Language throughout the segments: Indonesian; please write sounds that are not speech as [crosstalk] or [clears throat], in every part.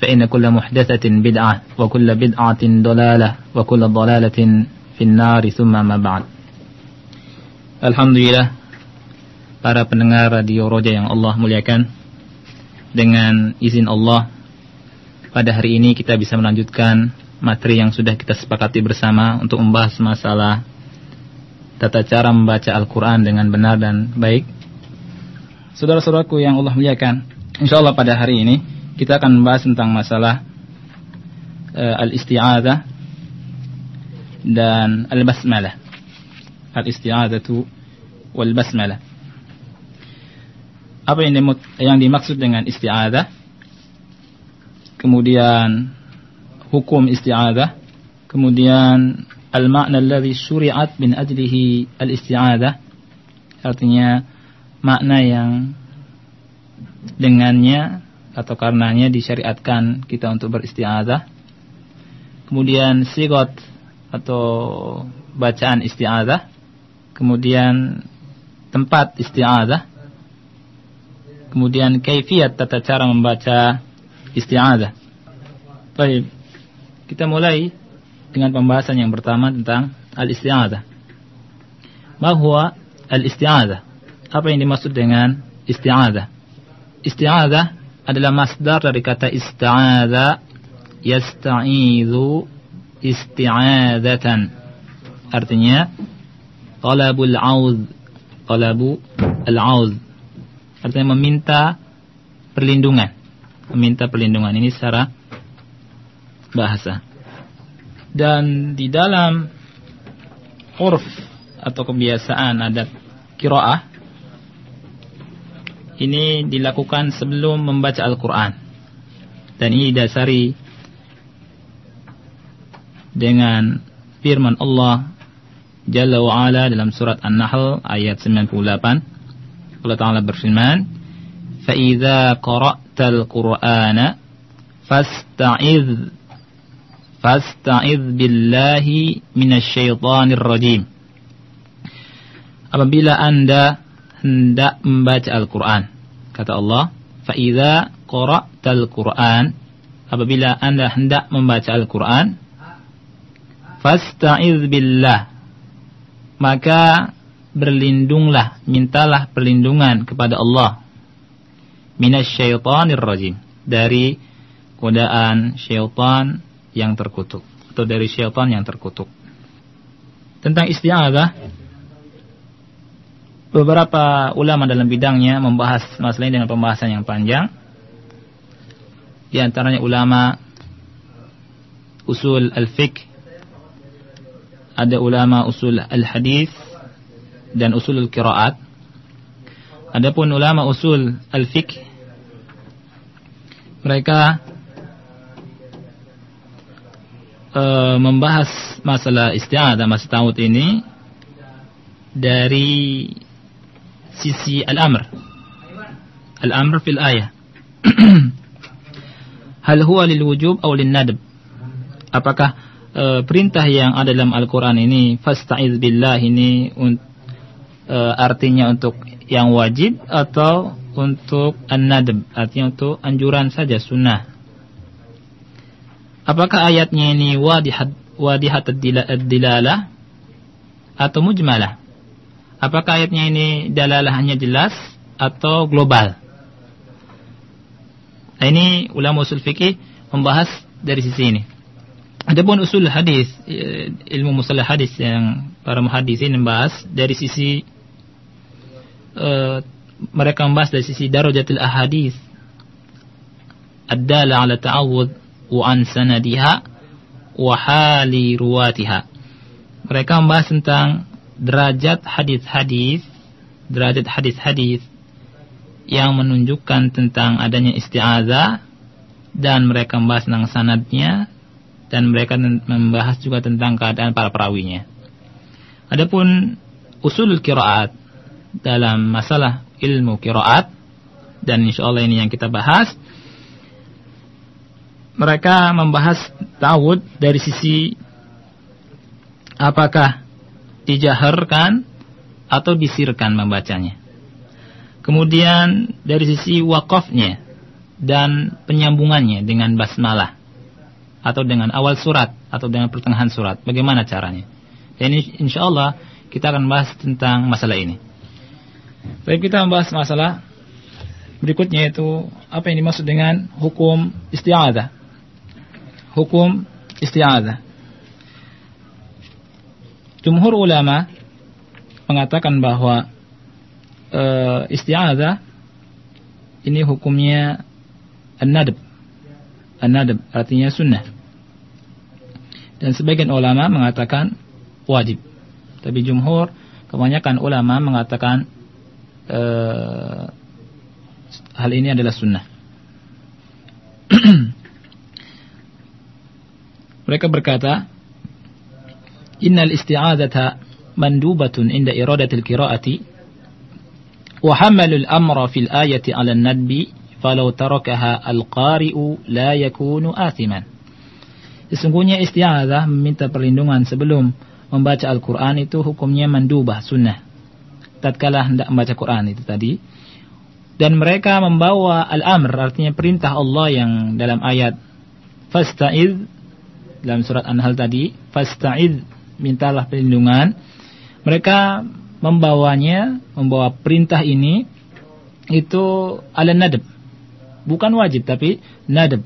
فإن كل محدثة بدعة وكل بدعة ضلالة وكل ضلالة في النار ثم ما بعد Alhamdulillah para pendengar radio Roja yang Allah muliakan dengan izin Allah pada hari ini kita bisa melanjutkan materi yang sudah kita sepakati bersama untuk membahas masalah tata cara membaca Al-Quran dengan benar dan baik. Saudara-saudaraku yang Allah muliakan, insya Allah pada hari ini kita akan membahas tentang masalah uh, al-isti'adah dan al-basmalah. Al-isti'adatu wal basmalah. Apa yang, yang dimaksud dengan isti'adah? Kemudian hukum isti'adah, kemudian al-makna alladhi syuri'at min ajlihi al-isti'adah. Artinya makna yang dengannya atau karenanya disyariatkan kita untuk beristiazah. Kemudian sigot atau bacaan istiazah. Kemudian tempat istiazah. Kemudian kaifiat tata cara membaca istiazah. Baik. Kita mulai dengan pembahasan yang pertama tentang al-istiazah. Ma huwa al-istiazah? Apa yang dimaksud dengan istiazah? Istiazah adalah masdar dari kata ista'adha yasta'idhu isti'adatan. Artinya talabul auz talabu al-auz artinya meminta perlindungan. Meminta perlindungan. Ini secara bahasa. Dan di dalam urf atau kebiasaan adat kiroah ini dilakukan sebelum membaca Al-Quran. Dan ini dasari dengan firman Allah Jalla wa'ala dalam surat An-Nahl ayat 98. Allah Ta'ala berfirman, فَإِذَا قَرَأْتَ الْقُرْآنَ فَاسْتَعِذْ فَاسْتَعِذْ بِاللَّهِ مِنَ الشَّيْطَانِ الرَّجِيمِ Apabila Anda hendak membaca Al-Quran. Kata Allah, فَإِذَا قَرَأْتَ الْقُرْآنِ Apabila anda hendak membaca Al-Quran, فَاسْتَعِذْ بِاللَّهِ Maka berlindunglah, mintalah perlindungan kepada Allah. Minasyaitanir rajim. Dari godaan syaitan yang terkutuk. Atau dari syaitan yang terkutuk. Tentang isti'adah, beberapa ulama dalam bidangnya membahas masalah ini dengan pembahasan yang panjang. Di antaranya ulama usul al-fiqh, ada ulama usul al-hadis dan usul al-qiraat. Adapun ulama usul al-fiqh mereka uh, membahas masalah isti'adah masa tahun ini dari sisi al-amr. Al-amr fil ayah. [clears throat] Hal huwa lil wujub atau lin nadb? Apakah e, perintah yang ada dalam Al-Qur'an ini fasta'iz billah ini e, artinya untuk yang wajib atau untuk an-nadb artinya untuk anjuran saja sunnah. Apakah ayatnya ini wadihat wadihat ad-dilalah atau mujmalah? Apakah ayatnya ini dalalah hanya jelas atau global? Nah, ini ulama usul fikih membahas dari sisi ini. Adapun usul hadis, ilmu musalah hadis yang para muhaddisin membahas dari sisi uh, mereka membahas dari sisi darajatil ahadith ad-dala ala ta'awud wa an sanadiha wa hali ruwatiha. Mereka membahas tentang derajat hadis-hadis, derajat hadis-hadis yang menunjukkan tentang adanya isti'adzah dan mereka membahas tentang sanadnya dan mereka membahas juga tentang keadaan para perawinya. Adapun usul kiraat dalam masalah ilmu kiraat dan insya Allah ini yang kita bahas mereka membahas tawud dari sisi apakah dijaharkan atau disirkan membacanya. Kemudian dari sisi wakafnya dan penyambungannya dengan basmalah atau dengan awal surat atau dengan pertengahan surat. Bagaimana caranya? Dan insya Allah kita akan bahas tentang masalah ini. Baik kita membahas masalah berikutnya itu apa yang dimaksud dengan hukum isti'adah. Hukum isti'adah. Jumhur ulama mengatakan bahwa e, isti'adah ini hukumnya an-nadb. An-nadb artinya sunnah. Dan sebagian ulama mengatakan wajib. Tapi jumhur kebanyakan ulama mengatakan e, hal ini adalah sunnah. [clears throat] Mereka berkata, Innal isti'adata mandubatun inda iradatil qira'ati wa hamalul amra fil ayati 'ala an-nadbi falau tarakaha al-qari'u la yakunu athiman. Sesungguhnya isti'adzah meminta perlindungan sebelum membaca Al-Quran itu hukumnya mandubah, sunnah. Tatkala hendak membaca Quran itu tadi. Dan mereka membawa al-amr, artinya perintah Allah yang dalam ayat Fasta'id, dalam surat An-Nahl tadi, Fasta'id mintalah perlindungan. Mereka membawanya, membawa perintah ini itu ala nadab. Bukan wajib tapi nadab.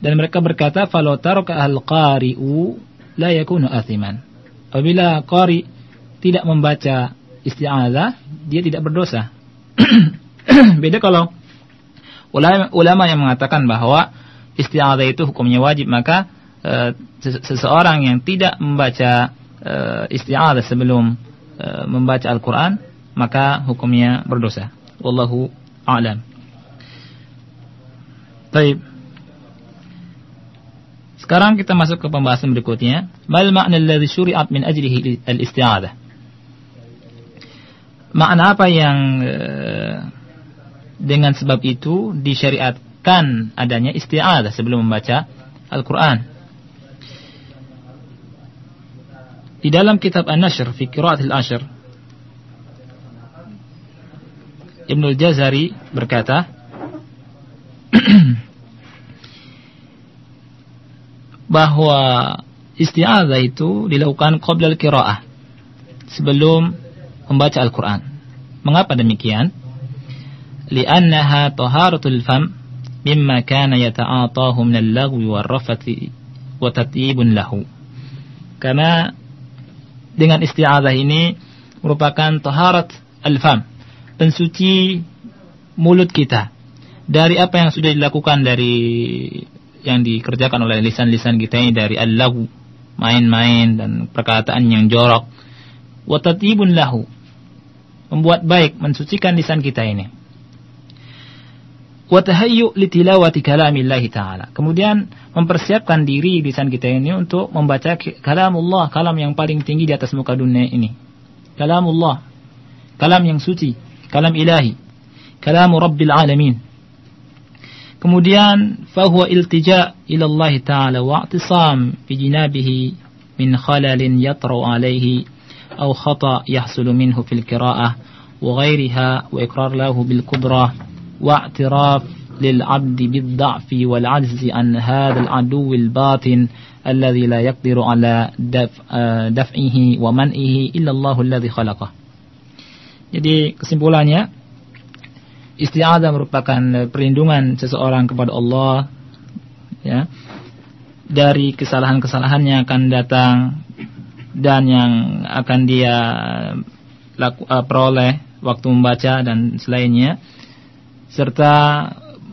Dan mereka berkata falau taraka al-qari'u la yakunu athiman. Apabila qari tidak membaca isti'adzah, dia tidak berdosa. [clears throat] Beda kalau ulama, ulama yang mengatakan bahwa isti'adzah itu hukumnya wajib, maka uh, seseorang yang tidak membaca uh, sebelum uh, membaca Al-Qur'an maka hukumnya berdosa. Wallahu a'lam. Baik. Sekarang kita masuk ke pembahasan berikutnya. Mal makna alladhi syuri'at min ajlihi al-isti'adzah? Makna apa yang dengan sebab itu disyariatkan adanya isti'adzah sebelum membaca Al-Qur'an? Di dalam kitab An-Nashr fi Qira'at al-Ashr Ibnu Jazari berkata [clears throat] bahwa isti'adzah itu dilakukan qabla al-qira'ah sebelum membaca Al-Qur'an. Mengapa demikian? Li'annaha taharatul fam mimma kana yata'atahu min al-lagwi war-rafati wa tatyibun lahu. Karena dengan isti'adzah ini merupakan taharat al-fam, pensuci mulut kita dari apa yang sudah dilakukan dari yang dikerjakan oleh lisan-lisan kita ini dari al-lagu, main-main dan perkataan yang jorok. Wa tatibun lahu. Membuat baik, mensucikan lisan kita ini wa tahayyu' kalamillahi taala. Kemudian mempersiapkan diri lisan kita ini untuk membaca kalamullah, kalam yang paling tinggi di atas muka dunia ini. Kalamullah. Kalam yang suci, kalam ilahi. Kalamu Rabbil alamin. Kemudian fahuwa iltija' ila Allah taala wa i'tisam bi jinabihi min khalalin yatru alaihi aw khata' yahsulu minhu fil qira'ah wa ghairiha wa iqrar lahu bil kubrah واعتراف للعبد بالضعف والعجز عن هذا العدو الباطن الذي لا يقدر على دفع دفعه ومنعه إلا الله الذي خلقه Jadi kesimpulannya isti'adzah merupakan perlindungan seseorang kepada Allah ya dari kesalahan-kesalahan yang akan datang dan yang akan dia laku, uh, peroleh waktu membaca dan selainnya serta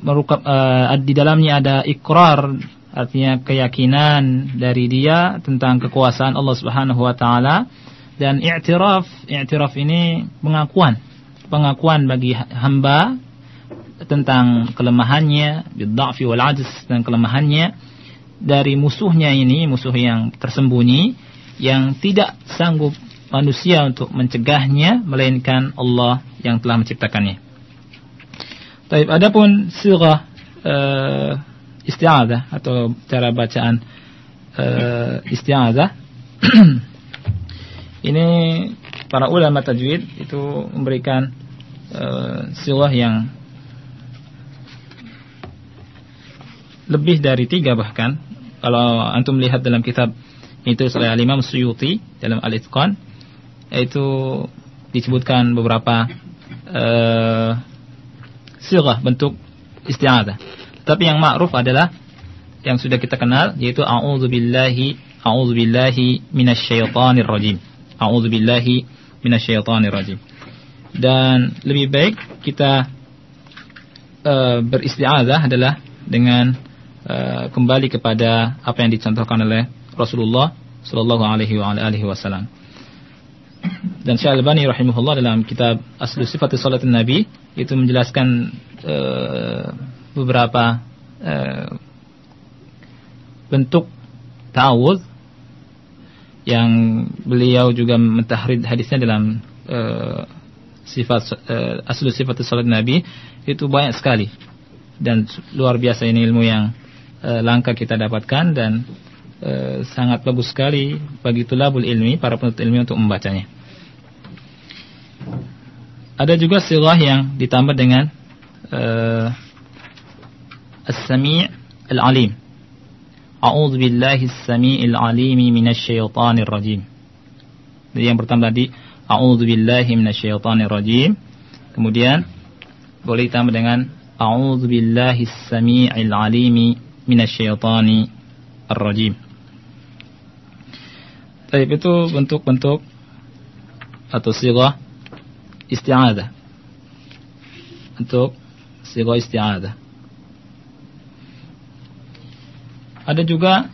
merukap uh, di dalamnya ada ikrar artinya keyakinan dari dia tentang kekuasaan Allah Subhanahu wa taala dan i'tiraf i'tiraf ini pengakuan pengakuan bagi hamba tentang kelemahannya bid'afi wal ajz dan kelemahannya dari musuhnya ini musuh yang tersembunyi yang tidak sanggup manusia untuk mencegahnya melainkan Allah yang telah menciptakannya. Taib adapun sirah uh, isti'adzah atau cara bacaan uh, [clears throat] ini para ulama tajwid itu memberikan uh, sirah yang lebih dari tiga bahkan. Kalau antum melihat dalam kitab itu oleh Imam Suyuti dalam Al-Itqan itu disebutkan beberapa uh, sirah bentuk isti'adzah. Tapi yang ma'ruf adalah yang sudah kita kenal yaitu a'udzubillahi a'udzubillahi minasyaitonir rajim. A'udzubillahi minasyaitonir rajim. Dan lebih baik kita uh, beristi'adzah adalah dengan uh, kembali kepada apa yang dicontohkan oleh Rasulullah sallallahu alaihi wasallam. Dan Syekh Al-Albani rahimahullah dalam kitab Aslu Sifat Salat Nabi itu menjelaskan uh, beberapa uh, bentuk ta'awudz yang beliau juga mentahrid hadisnya dalam uh, sifat uh, aslu sifat salat Nabi itu banyak sekali dan luar biasa ini ilmu yang uh, langka kita dapatkan dan uh, sangat bagus sekali bagi tulabul ilmi para penuntut ilmi untuk membacanya. Ada juga sirah yang ditambah dengan uh, As-Sami' Al-Alim. A'udzu billahi as-sami'il 'alimi minasy syaithanir rajim. Jadi yang pertama tadi A'udzu billahi minasy syaithanir rajim. Kemudian boleh ditambah dengan A'udzu billahi as-sami'il 'alimi minasy syaithanir rajim. Tapi itu bentuk-bentuk atau sirah isti'adah. Untuk sigo isti'adah. Ada juga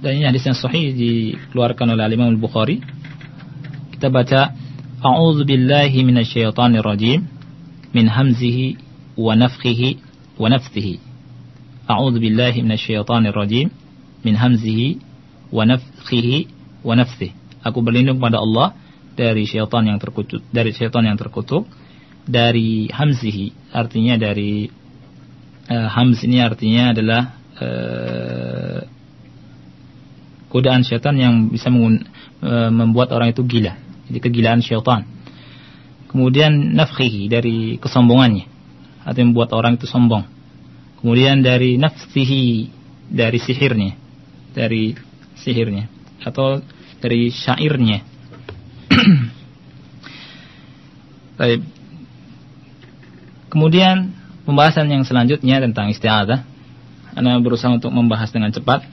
dan ini hadis yang sahih dikeluarkan oleh Imam Al-Bukhari. Kita baca A'udzu billahi minasyaitonir rajim min hamzihi wa nafthihi wa nafthihi. A'udzu billahi minasyaitonir rajim min hamzihi wa nafthihi wa nafthihi. Aku berlindung kepada Allah dari syaitan yang terkutuk dari syaitan yang terkutuk dari hamzihi artinya dari uh, hamz ini artinya adalah uh, godaan syaitan yang bisa uh, membuat orang itu gila jadi kegilaan syaitan. Kemudian nafkhihi dari kesombongannya atau membuat orang itu sombong. Kemudian dari nafsihi dari sihirnya dari sihirnya atau dari syairnya Baik. Kemudian pembahasan yang selanjutnya tentang isti'adzah. Anda berusaha untuk membahas dengan cepat.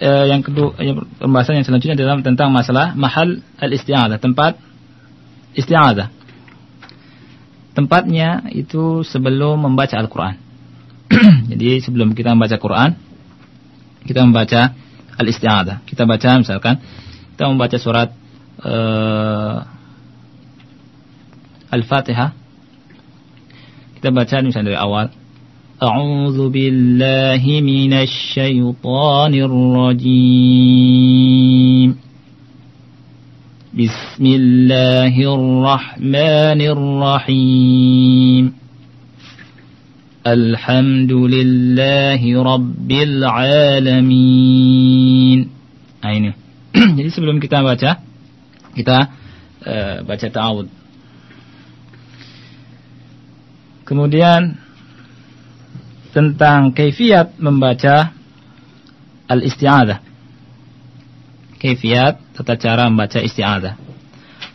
E, yang kedua, pembahasan yang selanjutnya adalah tentang masalah mahal al-isti'adzah, tempat isti'adzah. Tempatnya itu sebelum membaca Al-Qur'an. [clears throat] Jadi sebelum kita membaca Quran, kita membaca al-isti'adzah. Kita baca misalkan kita membaca surat uh, Al-Fatihah kita baca misalnya dari awal A'udzu billahi minasy syaithanir rajim Bismillahirrahmanirrahim Alhamdulillahi rabbil alamin Nah ini Jadi sebelum kita baca kita uh, baca ta'awud. Kemudian tentang kaifiat membaca al-isti'adzah. Kaifiat tata cara membaca isti'adzah.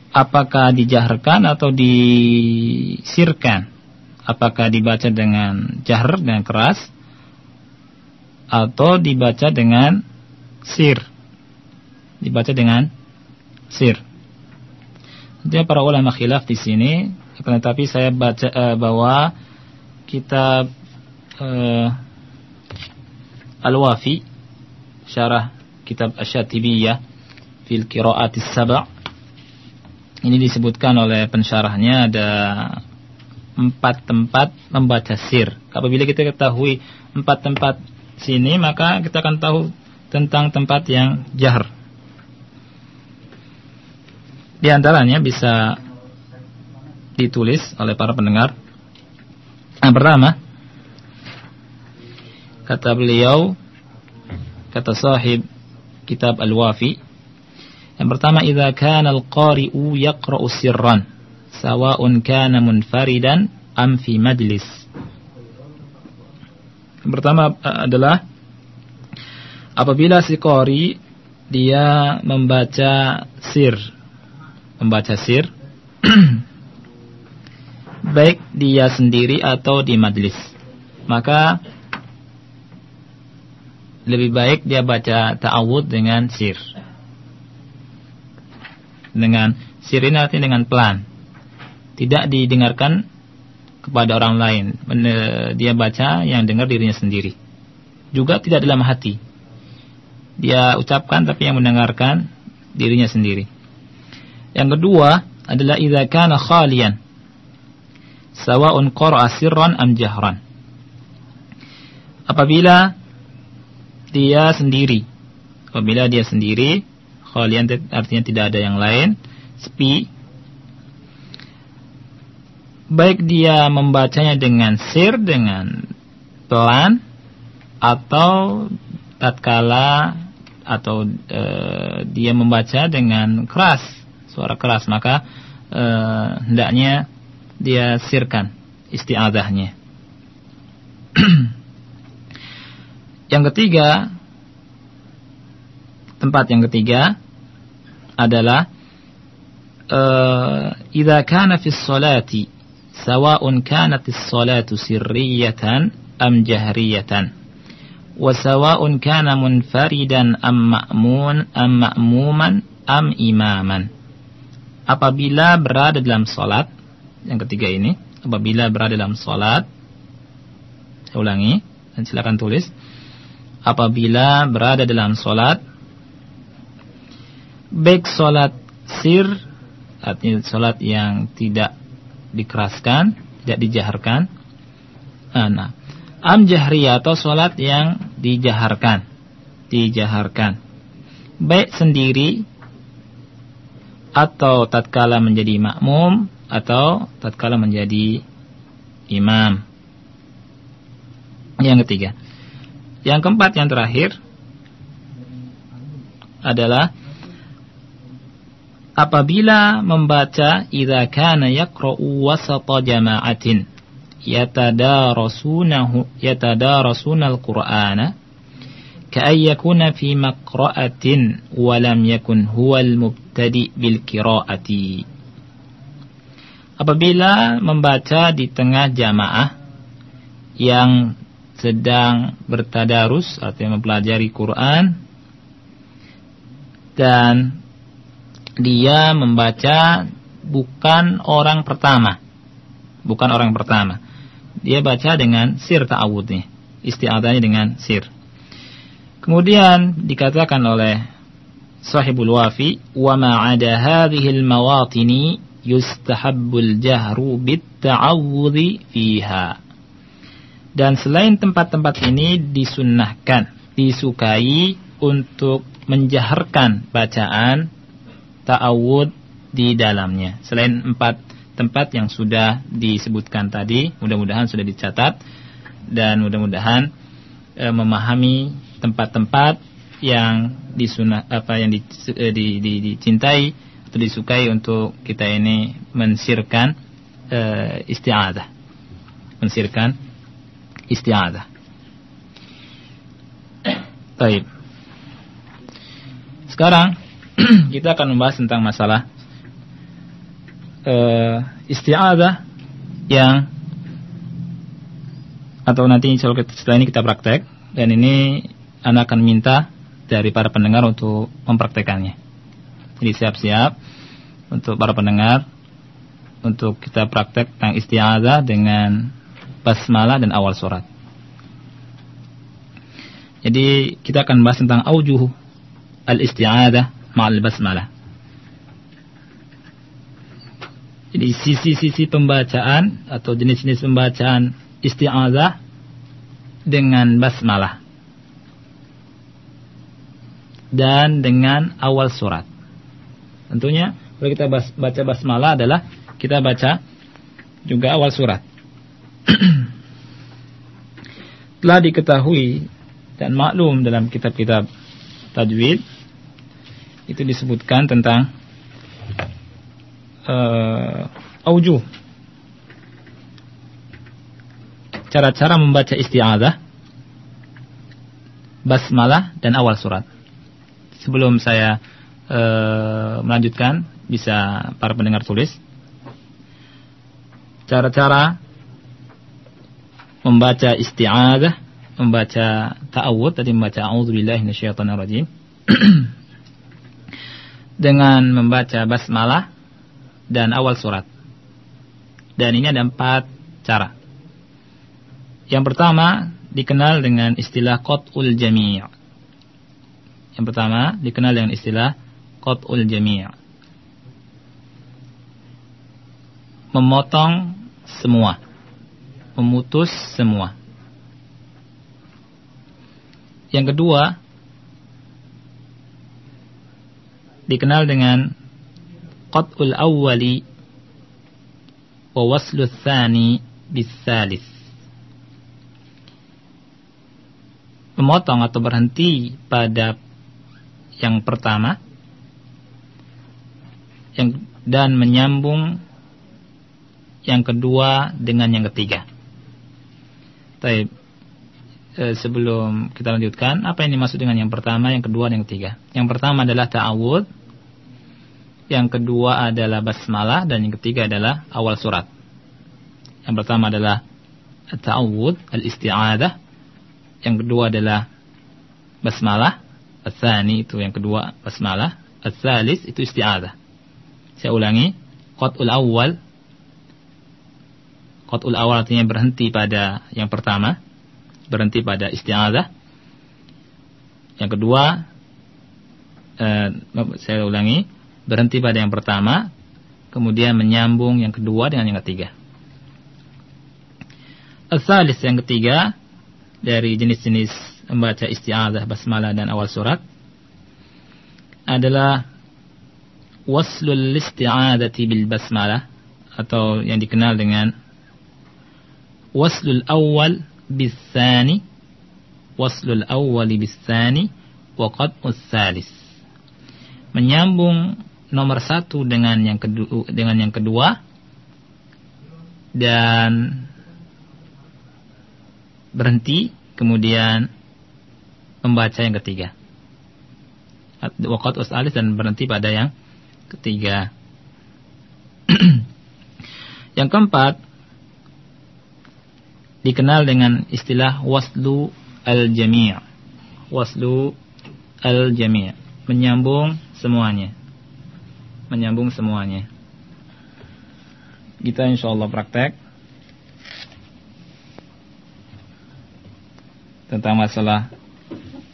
Apakah dijaharkan atau disirkan? Apakah dibaca dengan jahar dengan keras atau dibaca dengan sir? Dibaca dengan sir. Dia para ulama khilaf di sini, tetapi saya baca uh, bahwa kitab uh, Al-Wafi syarah kitab Asy-Syatibiyah fil Qiraatis Sab' ini disebutkan oleh pensyarahnya ada empat tempat membaca sir. Apabila kita ketahui empat tempat sini, maka kita akan tahu tentang tempat yang jahar. Di antaranya bisa ditulis oleh para pendengar. Yang pertama, kata beliau, kata sahib kitab Al-Wafi, yang pertama, idza kana al-qari'u yaqra'u sirran, sawa'un kana munfaridan am fi majlis. Yang pertama adalah apabila si qari dia membaca sir membaca sir [clears throat] baik dia sendiri atau di majlis. Maka lebih baik dia baca ta'awud dengan sir. Dengan sir ini artinya dengan pelan. Tidak didengarkan kepada orang lain. Dia baca yang dengar dirinya sendiri. Juga tidak dalam hati. Dia ucapkan tapi yang mendengarkan dirinya sendiri. Yang kedua adalah idza kana khalian sawa'un qara'a sirran am jahran. Apabila dia sendiri, apabila dia sendiri, khalian artinya tidak ada yang lain, sepi. Baik dia membacanya dengan sir, dengan pelan, atau tatkala atau e, dia membaca dengan keras suara keras maka e, hendaknya dia sirkan isti'adahnya. [clears throat] yang ketiga tempat yang ketiga adalah uh, idza kana fi sholati sawa'un kanat as-salatu sirriyatan am jahriyatan wa sawa'un kana munfaridan am ma'mun am ma'muman am imaman apabila berada dalam salat yang ketiga ini apabila berada dalam salat saya ulangi dan silakan tulis apabila berada dalam salat baik salat sir artinya salat yang tidak dikeraskan tidak dijaharkan nah am jahriyah atau salat yang dijaharkan dijaharkan. Baik sendiri atau tatkala menjadi makmum atau tatkala menjadi imam. Yang ketiga. Yang keempat yang terakhir adalah apabila membaca idza kana yaqra'u wasata jama'atin yatadarasunahu yatadarasunal qur'ana كأن يكون في مقرأة ولم يكن هو المبتدئ بالقراءة apabila membaca di tengah jamaah yang sedang bertadarus artinya mempelajari Quran dan dia membaca bukan orang pertama bukan orang pertama. Dia baca dengan sir ta'awudnya isti'adahnya dengan sir. Kemudian dikatakan oleh Sahibul Wafi, "Wa 'ada al-mawatini yustahabbul jahru bit-ta'awudhi fiha." Dan selain tempat-tempat ini disunnahkan, disukai untuk menjaharkan bacaan ta'awud di dalamnya. Selain empat tempat yang sudah disebutkan tadi, mudah-mudahan sudah dicatat dan mudah-mudahan e, memahami tempat-tempat yang disunah apa yang di, eh, di, di, dicintai atau disukai untuk kita ini mensirkan uh, isti'adah. Mensirkan isti'adah. Baik. Sekarang [clears throat] kita akan membahas tentang masalah uh, isti'adah yang atau nanti setelah ini kita praktek dan ini anda akan minta dari para pendengar untuk mempraktekannya. Jadi siap-siap untuk para pendengar untuk kita praktek tentang isti'adzah dengan basmalah dan awal surat. Jadi kita akan bahas tentang aujuh al-isti'adzah ma'al basmalah. Jadi sisi-sisi pembacaan atau jenis-jenis pembacaan isti'adzah dengan basmalah dan dengan awal surat. Tentunya kalau kita baca basmalah adalah kita baca juga awal surat. [clears throat] Telah diketahui dan maklum dalam kitab-kitab tajwid itu disebutkan tentang uh, aujuh cara-cara membaca isti'adzah basmalah dan awal surat sebelum saya uh, melanjutkan bisa para pendengar tulis cara-cara membaca isti'adzah membaca ta'awud tadi membaca a'udzubillahi minasyaitonirrajim [clears throat] dengan membaca basmalah dan awal surat. Dan ini ada empat cara. Yang pertama dikenal dengan istilah qat'ul jami'. Yang pertama dikenal dengan istilah qat'ul jami'. Memotong semua. Memutus semua. Yang kedua dikenal dengan qat'ul awwali wa waslu tsani bisalis. Memotong atau berhenti pada yang pertama yang dan menyambung yang kedua dengan yang ketiga. Tapi e, sebelum kita lanjutkan, apa yang dimaksud dengan yang pertama, yang kedua, dan yang ketiga? Yang pertama adalah ta'awud, yang kedua adalah basmalah dan yang ketiga adalah awal surat. Yang pertama adalah ta'awud, al-isti'adah. Yang kedua adalah basmalah. Al-thani itu yang kedua basmalah. Al-thalis itu isti'adah. Saya ulangi. Qat'ul awal. Qat'ul awal artinya berhenti pada yang pertama. Berhenti pada isti'adah. Yang kedua, eh, saya ulangi berhenti pada yang pertama, kemudian menyambung yang kedua dengan yang ketiga. Asalis yang ketiga dari jenis-jenis membaca isti'adzah, basmalah dan awal surat adalah waslul isti'adzati bil basmalah atau yang dikenal dengan waslul awal bis thani waslul awwali bis thani wa qat'us salis menyambung nomor satu dengan yang kedua, dengan yang kedua dan berhenti kemudian membaca yang ketiga. Wakat alis dan berhenti pada yang ketiga. [clears throat] yang keempat dikenal dengan istilah waslu al-jami'. Waslu al-jami', menyambung semuanya menyambung semuanya. Kita insya Allah praktek tentang masalah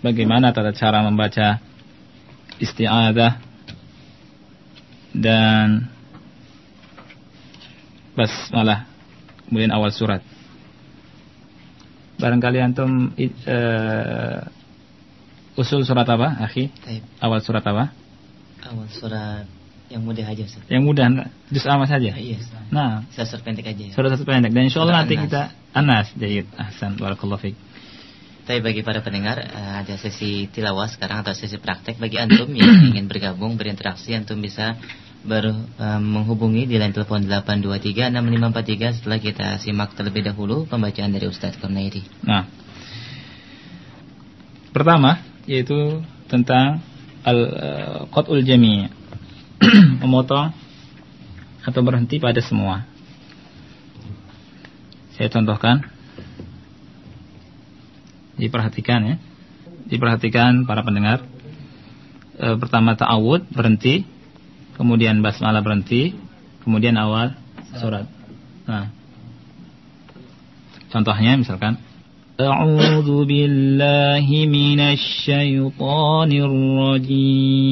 bagaimana tata cara membaca isti'adah dan basmalah kemudian awal surat. Barangkali antum uh, usul surat apa, akhi? Awal surat apa? Awal surat yang mudah aja Ustaz. Yang mudah juz amma saja. Iya. Nah, surat pendek aja. Ya. Surat pendek dan insyaallah nanti kita Anas Jayid. Ahsan barakallahu fiik. Tapi bagi para pendengar eh, ada sesi tilawah sekarang atau sesi praktek bagi antum yang [coughs] ingin bergabung berinteraksi antum bisa baru um, menghubungi di line telepon 8236543 setelah kita simak terlebih dahulu pembacaan dari Ustaz Kurnaidi. Nah. Pertama yaitu tentang al-qat'ul uh, jami' [coughs] memotong atau berhenti pada semua. Saya contohkan Diperhatikan ya. Diperhatikan para pendengar. E, pertama ta'awud, berhenti. kemudian basmalah berhenti, kemudian awal surat. Nah. Contohnya misalkan أعوذ بالله من الشيطان الرجيم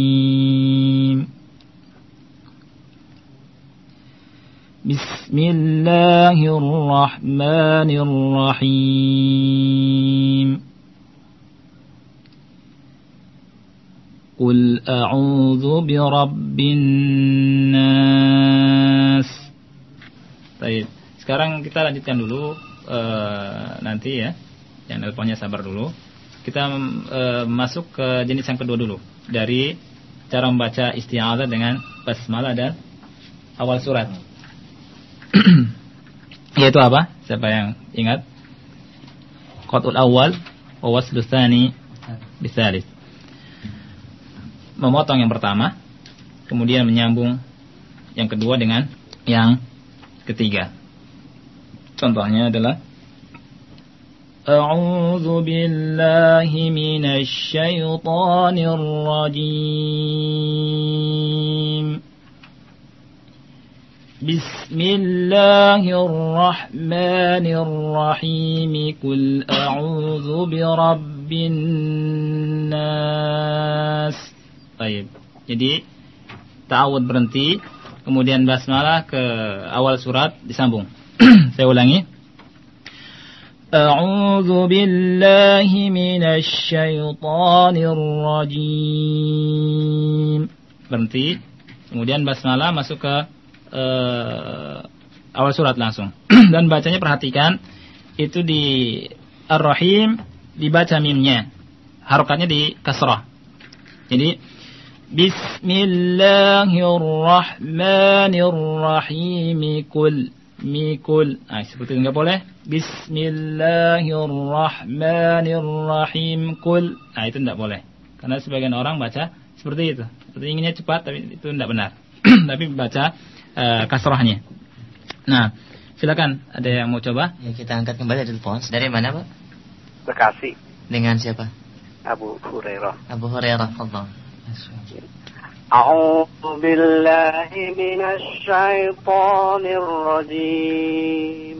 بسم الله الرحمن الرحيم قل أعوذ برب الناس Baik, sekarang kita lanjutkan dulu uh, nanti ya yang teleponnya sabar dulu. Kita e, masuk ke jenis yang kedua dulu dari cara membaca isti'adzah dengan basmalah dan awal surat. [clears throat] Yaitu apa? Siapa yang ingat? Qatul awal wa waslu tsani bisalis. Memotong yang pertama, kemudian menyambung yang kedua dengan yang ketiga. Contohnya adalah أعوذ بالله من الشيطان الرجيم بسم الله الرحمن الرحيم قل أعوذ برب الناس طيب jadi ta'awud berhenti kemudian basmalah ke awal surat disambung [clears throat] saya ulangi أعوذ بالله من الشيطان الرجيم berhenti kemudian basmalah masuk ke uh, awal surat langsung [clears throat] dan bacanya perhatikan itu di Ar-Rahim dibaca mimnya harokatnya di kasrah jadi Bismillahirrahmanirrahim kul mikul. Nah, seperti itu enggak boleh. Bismillahirrahmanirrahim. Kul. Nah, itu enggak boleh. Karena sebagian orang baca seperti itu. Seperti inginnya cepat tapi itu enggak benar. [clears throat] tapi baca uh, kasrahnya. Nah, silakan ada yang mau coba? Ya, kita angkat kembali telepon. Dari mana, Pak? Bekasi. Dengan siapa? Abu Hurairah. Abu Hurairah, Allah. أعوذ بالله من الشيطان الرجيم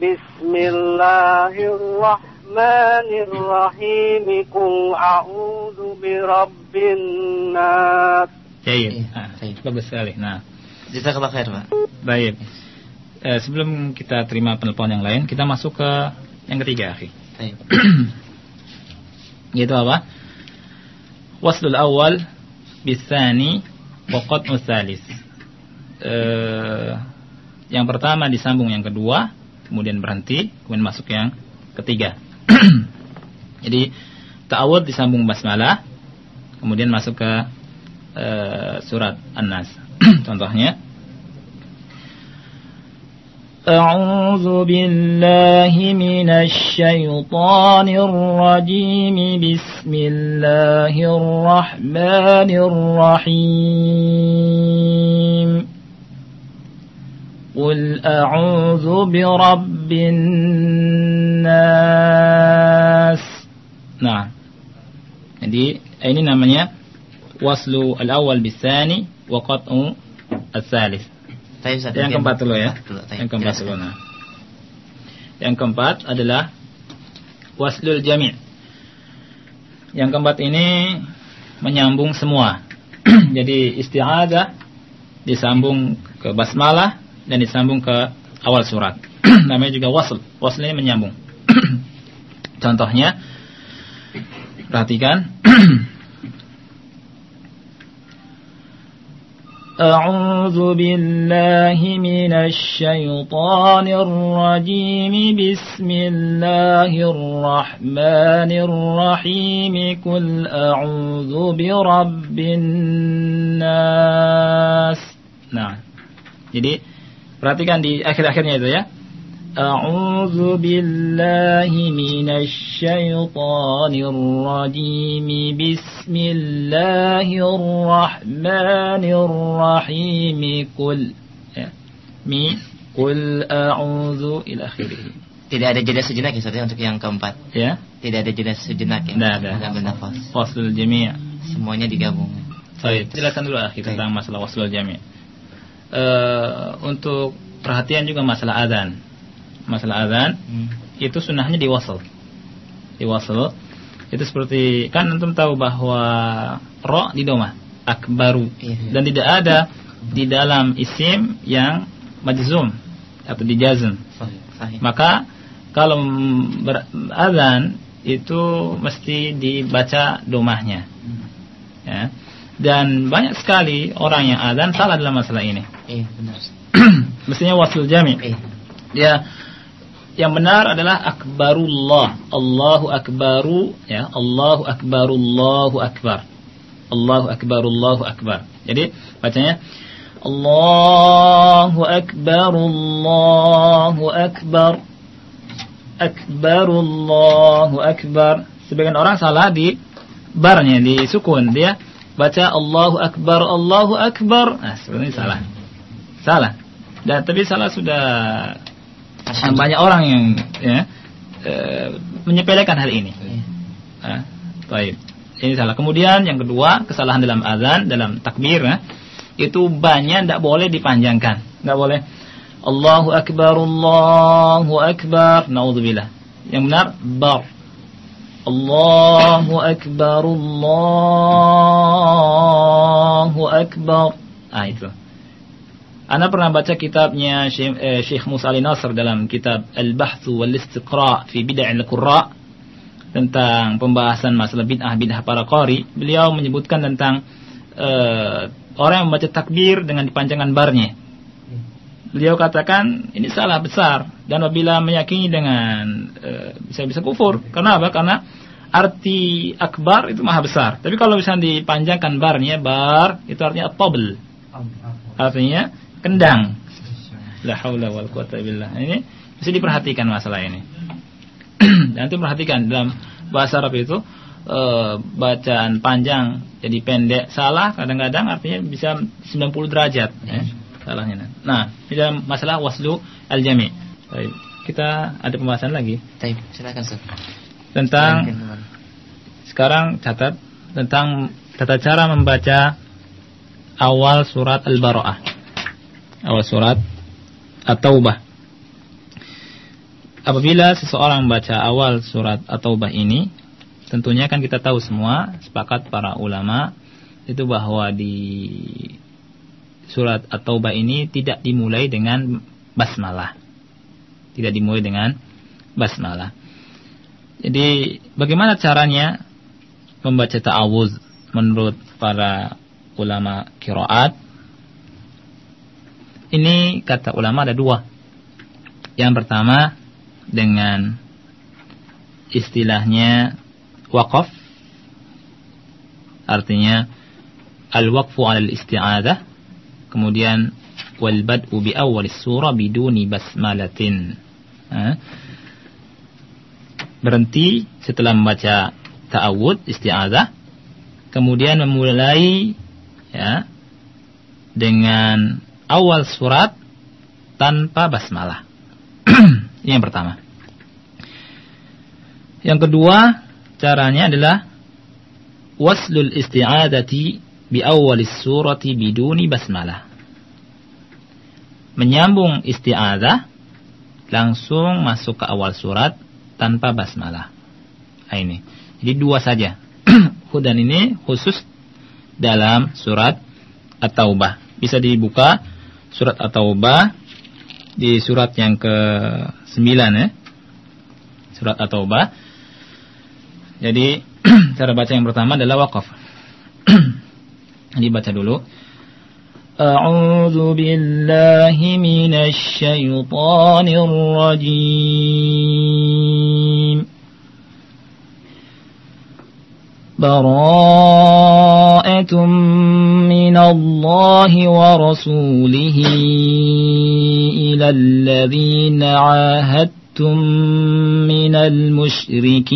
بسم الله الرحمن الرحيم قل أعوذ برب الناس Baik, ah, bagus sekali. Nah, Jazakallah khair, Pak. Baik. Eh, sebelum kita terima penelpon yang lain, kita masuk ke yang ketiga, akhi. Baik. [clears throat] Yaitu apa? Waslul awal bisani pokot musalis. Eh, yang pertama disambung yang kedua, kemudian berhenti, kemudian masuk yang ketiga. [clears throat] Jadi ta'awud disambung basmalah, kemudian masuk ke eh, surat An-Nas. [clears throat] Contohnya أعوذ بالله من الشيطان الرجيم. بسم الله الرحمن الرحيم. قل أعوذ برب الناس. Nah, jadi ini namanya waslu al-awwal bisani wa qat'u al-thalith. Yang keempat dulu ya. Yang keempat dulu. Nah. Yang keempat adalah waslul jami'. Yang keempat ini menyambung semua. [clears throat] Jadi isti'adah disambung ke basmalah dan disambung ke awal surat. [clears throat] Namanya juga wasl. Wasl ini menyambung. [clears throat] Contohnya perhatikan أعوذ بالله من الشيطان الرجيم. بسم الله الرحمن الرحيم. قل أعوذ برب الناس. Nah, jadi perhatikan di akhir-akhirnya itu ya. أعوذ بالله من الشيطان الرجيم بسم الله الرحمن الرحيم قل mi qul a'udzu ila akhirih. Tidak ada jeda sejenak ya Ustaz untuk yang keempat. Ya. Tidak ada jeda sejenak ya. Tidak ada. Enggak bernafas. Faslul jami'. Semuanya digabung. Baik, jelaskan dulu akhi tentang masalah waslul jami. Eh, untuk perhatian juga masalah adzan. Masalah adzan Hmm. itu sunnahnya diwasl. Diwasl itu seperti kan antum tahu bahwa ro di doma akbaru Iya. dan tidak ada di dalam isim yang majzum atau dijazm. Maka kalau berazan itu mesti dibaca domahnya. Ya. Dan banyak sekali orang yang azan salah dalam masalah ini. Iya, benar. [clears throat] Mestinya wasul jami. Iya. Dia yang benar adalah akbarullah. Allahu akbaru ya, Allahu akbarullahu akbar. Allahu akbarullahu akbar. Jadi bacanya Allahu akbar Allahu akbar akbarullahu akbar. Sebagian orang salah di barnya di sukun dia baca Allahu akbar Allahu akbar. Nah, sebenarnya salah. Salah. Dan tapi salah sudah Nah, banyak orang yang ya, eh, menyepelekan hal ini. Ah, baik. Ini salah. Kemudian yang kedua, kesalahan dalam azan, dalam takbir, ya, itu banyak tidak boleh dipanjangkan. Tidak boleh. Allahu Akbar, Allahu Akbar. Naudzubillah. Yang benar, bar. Allahu Akbar, Allahu Akbar. Ah, itu. Anda pernah baca kitabnya Syekh, eh, Syekh Musa Ali Nasr dalam kitab Al-Bahthu wal Istiqra fi Bid'ah al-Qurra tentang pembahasan masalah bid'ah bid'ah para qari. Beliau menyebutkan tentang eh, orang yang membaca takbir dengan dipanjangkan barnya. Beliau katakan ini salah besar dan apabila meyakini dengan eh, bisa bisa kufur. Karena apa? Karena arti akbar itu maha besar. Tapi kalau bisa dipanjangkan barnya, bar itu artinya tabl. Artinya kendang. La haula wal quwata billah. Ini mesti diperhatikan masalah ini. [clears throat] Dan itu perhatikan dalam bahasa Arab itu eh, bacaan panjang jadi pendek salah kadang-kadang artinya bisa 90 derajat ya, salahnya. Nah, di dalam masalah waslu al-jami. Baik, kita ada pembahasan lagi Baik, silakan Ustaz. tentang Silakan, sekarang catat tentang tata cara membaca awal surat Al-Bara'ah. Awal surat At-Taubah. Apabila seseorang membaca awal surat At-Taubah ini, tentunya kan kita tahu semua, sepakat para ulama itu bahwa di surat At-Taubah ini tidak dimulai dengan basmalah. Tidak dimulai dengan basmalah. Jadi bagaimana caranya membaca ta'awuz menurut para ulama kiraat? Ini kata ulama ada dua. Yang pertama dengan istilahnya waqaf artinya al-waqfu 'ala al-isti'adzah kemudian wal bad'u bi awwal surah biduni basmalatin. Berhenti setelah membaca ta'awud isti'adzah kemudian memulai ya dengan awal surat tanpa basmalah [clears throat] ini yang pertama yang kedua caranya adalah waslul isti'adzati bi awwalis surati biduni basmalah menyambung isti'adzah langsung masuk ke awal surat tanpa basmalah. Nah, ini. Jadi dua saja. [clears throat] Dan ini khusus dalam surat At-Taubah. Bisa dibuka surat At-Taubah di surat yang ke-9 ya. Surat At-Taubah. Jadi [clears throat] cara baca yang pertama adalah waqaf. [clears throat] Jadi baca dulu. أعوذ بالله من الشيطان الرجيم براءة من الله ورسوله إلى الذين عاهدتم من المشركين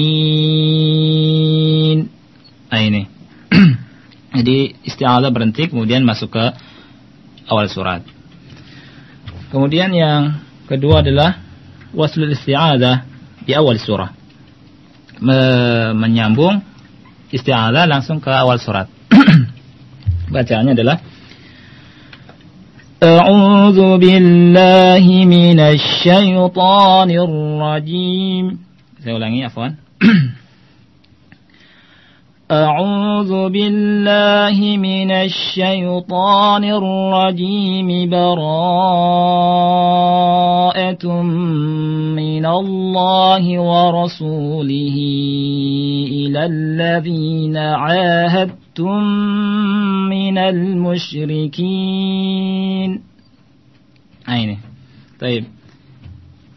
ini [clears throat] jadi isti'adzah berhenti kemudian masuk ke awal surat. Kemudian yang kedua adalah waslul isti'adzah di awal surah. Me menyambung isti'adzah langsung ke awal surat. Bacaannya adalah أعوذ بالله من الشيطان الرجيم Saya ulangi. أعوذ بالله من الشيطان الرجيم براءة من الله ورسوله إلى الذين عاهدتم من المشركين Nah ini. Taib.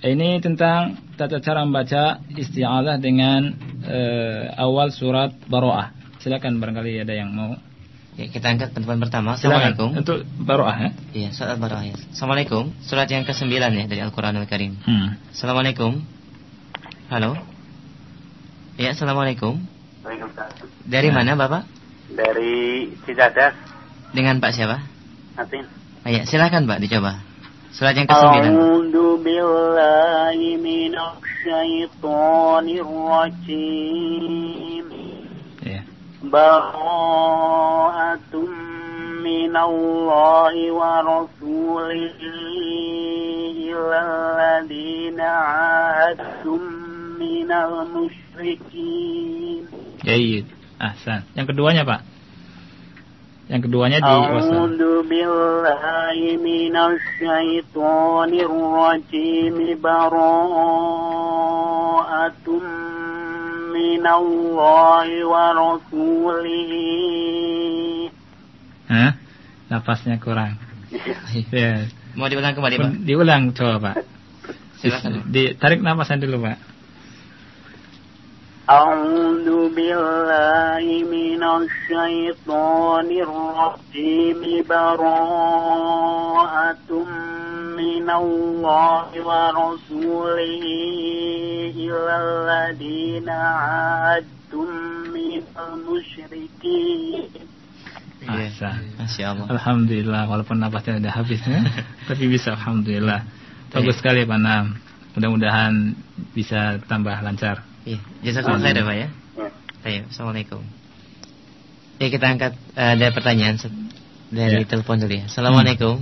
Ini tentang tata cara membaca isti'adah dengan uh, awal surat Baro'ah. Silakan barangkali ada yang mau. Ya, kita angkat pendapat pertama. Silakan. Assalamualaikum. Untuk Baro'ah ya. Iya, surat Baro'ah ya. Assalamualaikum. Surat yang ke-9 ya dari Al-Qur'anul Karim. Hmm. Assalamualaikum. Halo. Ya, assalamualaikum. Waalaikumsalam. Dari ya. mana, Bapak? Dari Cicadas. Dengan Pak siapa? Atin. Ah, ya, silakan Pak dicoba. Surat yang ke-9. A'udhu billahi minasyaitonir rajim. Ya. Bara'atum minallahi wa rasulihi ila من المشركين Jaid. Ahsan. Yang keduanya, Pak. Yang keduanya di wasal. أعوذ بالله من الشيطان الرجيم براءة من الله ورسوله Hah? Napasnya kurang. [laughs] Ya. Mau diulang kembali, Pak? Diulang coba, Pak. Silakan. Ditarik napasan dulu, Pak. أعوذ بالله من الشيطان الرجيم براءة من الله ورسوله إلى الذين عاهدتم من المشركين Iya. Ahsan. Masya Allah. Alhamdulillah, walaupun napasnya udah habis ya, [laughs] tapi bisa Alhamdulillah. Bagus Baik. sekali Pak Nam. Mudah-mudahan bisa tambah lancar. Iya, jazakallah khair ya, Pak ya. Ya. Baik, Assalamualaikum. Ya, kita angkat eh, ada pertanyaan dari Ya. telepon dulu ya. Assalamualaikum.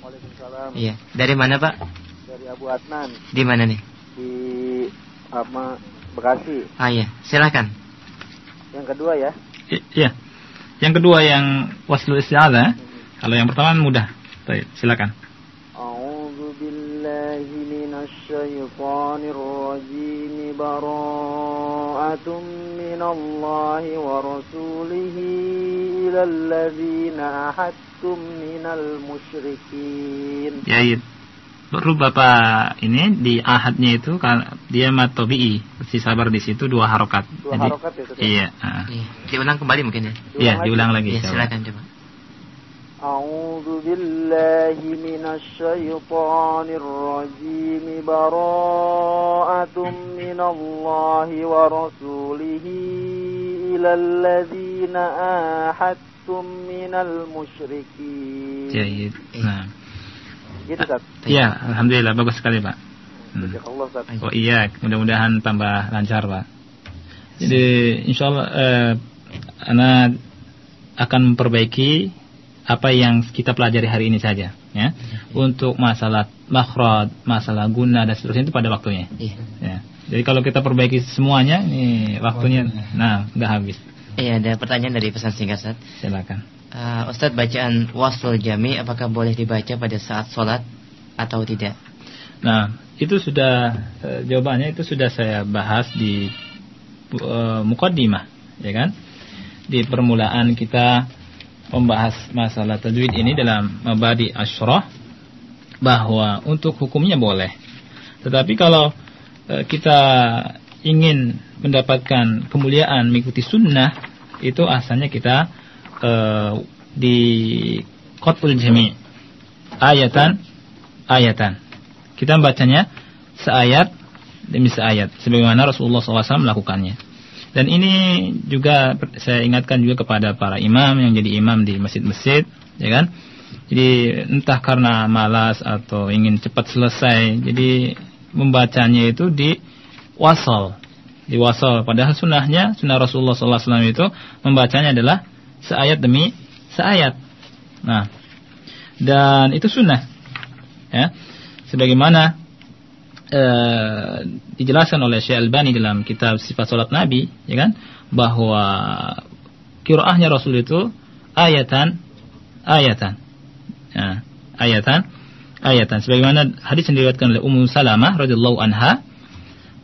Waalaikumsalam Iya, dari mana Pak? dari Abu Adnan Di mana nih? di apa Bekasi. Ah iya, silakan. Yang kedua ya. I- Iya. Yang kedua yang waslul isti'adzah. Kalau yang pertama mudah. Baik, silakan. الشيطان الرجيم براءة من الله ورسوله إلى الذين أحدتم من المشركين Jaid. Baru Bapak ini di ahadnya itu kan dia mat tabi'i. Si sabar di situ dua harokat. Dua harokat ya, Ustaz, ya? Iya. ah. Iya, diulang kembali mungkin ya. Iya, diulang lagi. Iya, coba. silakan coba. أعوذ بالله من الشيطان الرجيم براءة من الله ورسوله إلى الذين آحدتم من المشركين Jaid. Nah. Gitu Ustaz. Iya, alhamdulillah bagus sekali, Pak. Hmm. Jazakallah Ustaz. Baik. Oh iya, mudah-mudahan tambah lancar, Pak. Jadi insya Allah eh, Ana akan memperbaiki apa yang kita pelajari hari ini saja, ya. Untuk masalah makhraj, masalah guna dan seterusnya itu pada waktunya. Iya. Ya. Jadi kalau kita perbaiki semuanya, ini waktunya, nah, nggak habis. Iya, ada pertanyaan dari pesan singkat Ustaz. Silakan. Uh, Ustadz bacaan wasful jami apakah boleh dibaca pada saat sholat atau tidak? Nah, itu sudah eh, jawabannya itu sudah saya bahas di uh, mukaddimah, ya kan? Di permulaan kita membahas masalah tajwid ini dalam mabadi asyrah bahwa untuk hukumnya boleh. Tetapi kalau eh, kita ingin mendapatkan kemuliaan mengikuti sunnah itu asalnya kita eh, di qatul jami ayatan ayatan kita membacanya seayat demi seayat sebagaimana Rasulullah SAW melakukannya dan ini juga saya ingatkan juga kepada para imam yang jadi imam di masjid-masjid ya kan jadi entah karena malas atau ingin cepat selesai jadi membacanya itu di wasal di wasal padahal sunnahnya sunnah Rasulullah SAW itu membacanya adalah seayat demi seayat. Nah, dan itu sunnah. Ya. Sebagaimana uh, dijelaskan oleh Syekh Albani dalam kitab Sifat Salat Nabi, ya kan, bahwa kiroahnya Rasul itu ayatan ayatan. Ya, ayatan ayatan. Sebagaimana hadis yang diriwayatkan oleh Ummu Salamah radhiyallahu anha,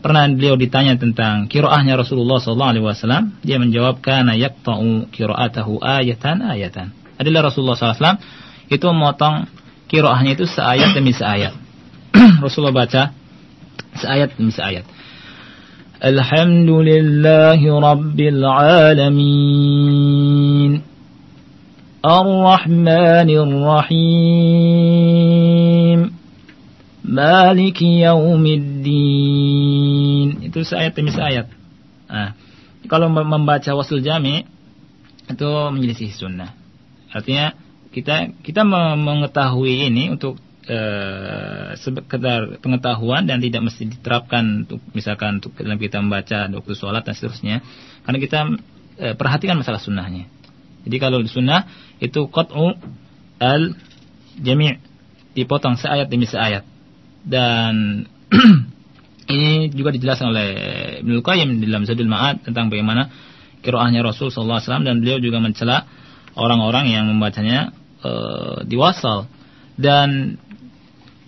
pernah beliau ditanya tentang kiroahnya Rasulullah sallallahu alaihi wasallam, dia menjawab kana yaqta'u qira'atahu ayatan ayatan. Adalah Rasulullah SAW itu memotong kiroahnya itu seayat demi seayat. [clears throat] Rasulullah baca seayat demi seayat. Alhamdulillahi Rabbil Alamin. Ar-Rahmanir Rahim. Maliki Yaumiddin. Itu seayat demi seayat. Nah, Kalau membaca wasul jami Itu menjadi sunnah. Artinya kita kita mengetahui ini untuk Eh, sekedar pengetahuan dan tidak mesti diterapkan untuk misalkan untuk dalam kita membaca waktu sholat dan seterusnya. Karena kita e, perhatikan masalah sunnahnya. Jadi kalau sunnah itu qat'u al jami' dipotong seayat demi seayat. Dan [clears throat] ini juga dijelaskan oleh Ibnu Qayyim dalam Zadul Ma'ad tentang bagaimana kiroahnya Rasul SAW dan beliau juga mencela orang-orang yang membacanya e, diwasal. Dan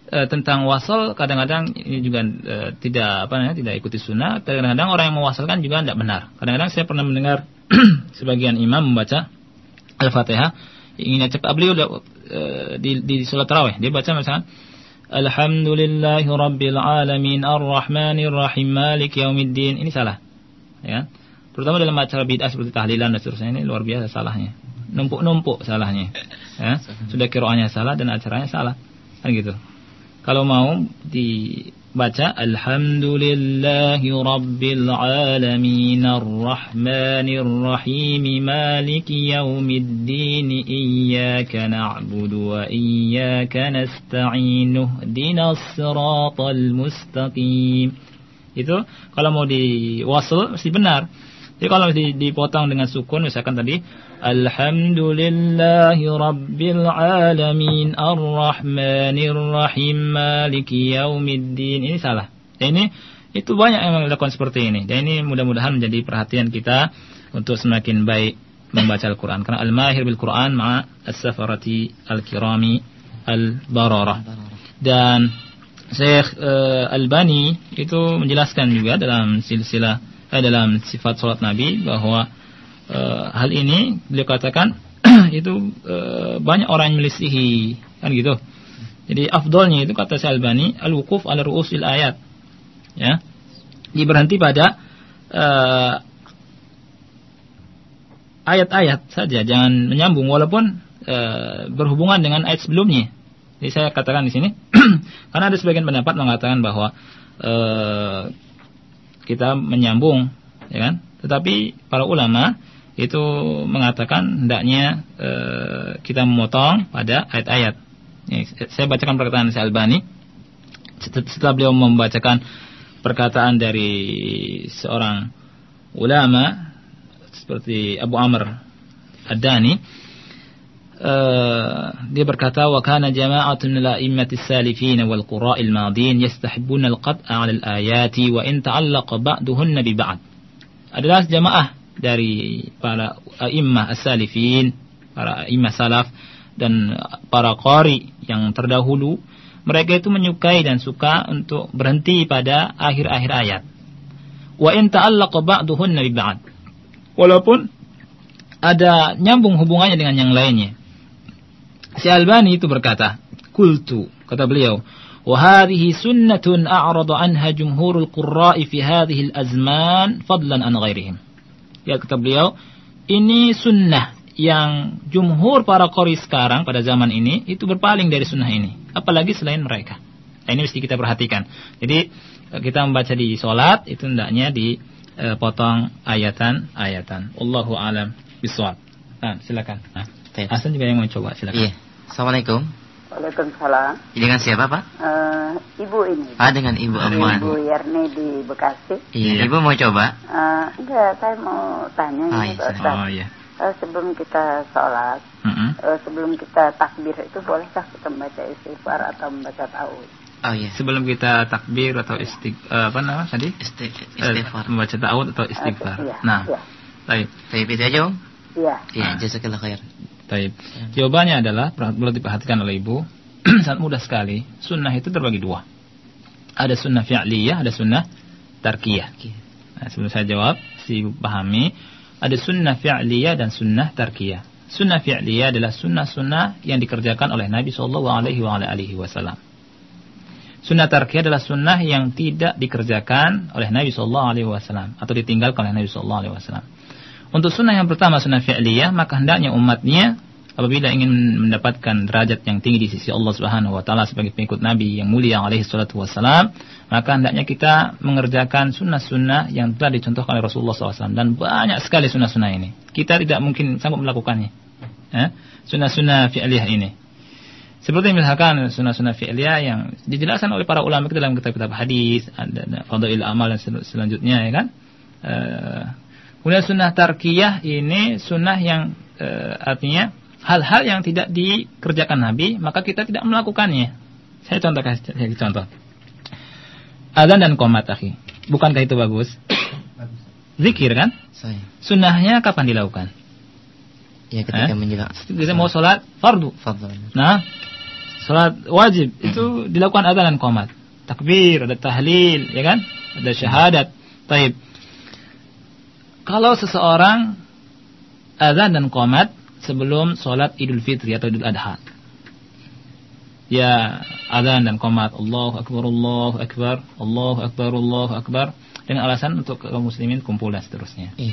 e, tentang wasal kadang-kadang ini juga e, tidak apa namanya tidak ikuti sunnah. Kadang-kadang orang yang mewasalkan juga tidak benar. Kadang-kadang saya pernah mendengar [clears throat] sebagian imam membaca al-fatihah ingin cepat beliau e, di, di sholat tarawih dia baca misalnya Alhamdulillahi Rabbil Alamin Ar-Rahmanir Rahim Malik Yaumiddin Ini salah ya. Terutama dalam acara bid'ah seperti tahlilan dan seterusnya Ini luar biasa salahnya Numpuk-numpuk salahnya ya. Sudah kiroahnya salah dan acaranya salah Kan gitu kalau mau dibaca Alhamdulillahi Rabbil Alamin Ar-Rahmanir Rahim Maliki Yawmiddin Iyaka na'budu wa iyaka nasta'in Dinas siratal mustaqim Itu kalau mau diwasul mesti benar jadi kalau dipotong dengan sukun misalkan tadi Alhamdulillahi Rabbil Alamin Ar-Rahmanir Rahim Maliki Yaumiddin Ini salah. Dan ini itu banyak yang melakukan seperti ini. Dan ini mudah-mudahan menjadi perhatian kita untuk semakin baik membaca Al-Quran. Karena Al-Mahir bil Quran ma'a as-safarati al-kirami al-bararah. Dan Syekh uh, Albani itu menjelaskan juga dalam silsilah dalam sifat sholat Nabi bahwa eh, hal ini beliau katakan [clears throat] itu eh, banyak orang yang melisihi kan gitu. Jadi afdolnya itu kata Syalbani al-wukuf ala ru'usil ayat. Ya. Dia berhenti pada eh, ayat-ayat saja, jangan menyambung walaupun uh, berhubungan dengan ayat sebelumnya. Jadi saya katakan di sini [clears throat] karena ada sebagian pendapat mengatakan bahwa uh, kita menyambung, ya kan? Tetapi para ulama itu mengatakan hendaknya e, kita memotong pada ayat-ayat. Ya, saya bacakan perkataan Syekh Albani setelah beliau membacakan perkataan dari seorang ulama seperti Abu Amr Ad-Dani Uh, dia berkata wa kana jama'atun min al-a'immati salifin wal qura'il madin yastahibbuna al-qat'a 'ala al-ayati wa in ta'allaqa ba'duhunna bi ba'd. Adalah jamaah dari para a'immah as-salifin, para a'immah salaf dan para qari yang terdahulu, mereka itu menyukai dan suka untuk berhenti pada akhir-akhir ayat. Wa in ta'allaqa ba'duhunna bi ba'd. Walaupun ada nyambung hubungannya dengan yang lainnya. Si Albani itu berkata, "Kultu," kata beliau, "wa hadhihi sunnatun a'rada anha jumhurul qurra'i fi hadhihi al-azman fadlan an ghairihim." Ya kata beliau, ini sunnah yang jumhur para qori sekarang pada zaman ini itu berpaling dari sunnah ini, apalagi selain mereka. Nah, ini mesti kita perhatikan. Jadi kita membaca di sholat itu hendaknya dipotong ayatan-ayatan. Allahu alam bisawab. Nah, silakan. Nah, Hasan juga yang mau coba, silakan. Iya. Assalamualaikum. Waalaikumsalam. Dengan siapa Pak? Uh, ibu ini. Ah dengan Ibu Aman. Ibu Yerni di Bekasi. Iya. Ibu mau coba? Uh, enggak, saya mau tanya oh, ini Pak Ustaz. Oh iya. Uh, sebelum kita sholat, Mm-mm. Eh, sebelum kita takbir itu bolehkah kita membaca istighfar atau membaca ta'awud? Oh iya. Sebelum kita takbir atau istig eh, apa nama tadi? Isti- Eh, Istighfar. membaca ta'awud atau istighfar. Iya, Nah, iya. baik. Baik, itu aja, Om. Iya. Iya, Ah. jazakallah Baik. Jawabannya adalah perlu diperhatikan oleh ibu. [clears throat] Sangat mudah sekali. Sunnah itu terbagi dua. Ada sunnah fi'liyah, ada sunnah tarkiyah. Nah, sebelum saya jawab, si ibu pahami. Ada sunnah fi'liyah dan sunnah tarkiyah. Sunnah fi'liyah adalah sunnah-sunnah yang dikerjakan oleh Nabi Shallallahu Alaihi Wasallam. Sunnah tarkiyah adalah sunnah yang tidak dikerjakan oleh Nabi Shallallahu Alaihi Wasallam atau ditinggalkan oleh Nabi Shallallahu Alaihi Wasallam. Untuk sunnah yang pertama sunnah fi'liyah maka hendaknya umatnya apabila ingin mendapatkan derajat yang tinggi di sisi Allah Subhanahu wa taala sebagai pengikut Nabi yang mulia alaihi salatu wassalam, maka hendaknya kita mengerjakan sunnah-sunnah yang telah dicontohkan oleh Rasulullah SAW dan banyak sekali sunnah-sunnah ini. Kita tidak mungkin sanggup melakukannya. Ya? Sunnah-sunnah fi'liyah ini. Seperti misalkan sunnah-sunnah fi'liyah yang dijelaskan oleh para ulama kita dalam kitab-kitab hadis, ada, ada fadail amal dan sel- selanjutnya ya kan. Eh, kemudian sunnah tarkiyah ini sunnah yang eh, artinya hal-hal yang tidak dikerjakan Nabi, maka kita tidak melakukannya. Saya contoh kasih saya contoh. Adzan dan qomat, akhi. Bukankah itu bagus? Zikir kan? Saya. Sunnahnya kapan dilakukan? Ya, ketika Eh? menjelang. Kita mau sholat fardu. Fadl. Nah, sholat wajib itu dilakukan adzan dan qomat. Takbir, ada tahlil, ya kan? Ada syahadat. Taib. Kalau seseorang adzan dan qomat sebelum sholat Idul Fitri atau Idul Adha. Ya, adzan dan qomat. Allahu akbar, Allahu akbar, Allahu akbar, Allahu akbar dengan alasan untuk kaum muslimin kumpul dan seterusnya. Iya.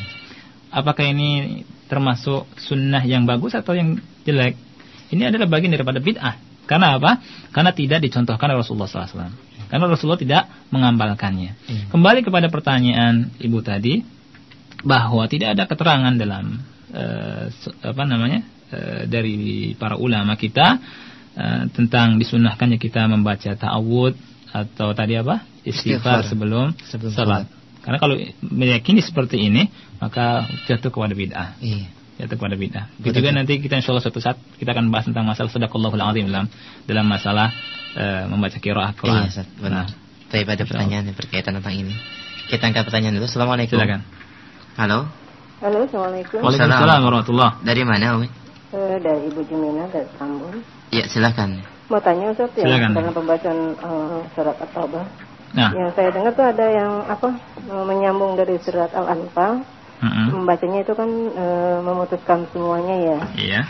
Apakah ini termasuk sunnah yang bagus atau yang jelek? Ini adalah bagian daripada bid'ah. Karena apa? Karena tidak dicontohkan oleh Rasulullah SAW. Karena Rasulullah tidak mengambalkannya. Iya. Kembali kepada pertanyaan ibu tadi, bahwa tidak ada keterangan dalam eh, apa namanya eh, dari para ulama kita eh, tentang disunahkannya kita membaca ta'awud atau tadi apa istighfar sebelum, Sebelum salat. Karena kalau meyakini seperti ini, maka jatuh kepada bid'ah. Iya. Jatuh kepada bid'ah. Begitu juga nanti kita insya Allah suatu saat kita akan bahas tentang masalah sadaqallahul azim dalam dalam masalah eh, membaca qiraah Quran. Iya, Ustaz, benar. Nah, Tapi ada pertanyaan yang berkaitan tentang ini. Kita angkat pertanyaan dulu. Assalamualaikum. silakan. Halo. Halo, Assalamualaikum. Waalaikumsalam warahmatullah. Dari mana, Umi? Eh, dari Ibu Jumina dari Tambun. Ya, silakan. Mau tanya Ustaz ya, Silakan. dalam pembacaan eh, surat At-Taubah. Nah, Yang saya dengar tuh ada yang apa menyambung dari surat Al-Anfal. mm-mm. Membacanya itu kan eh, memutuskan semuanya ya. iya.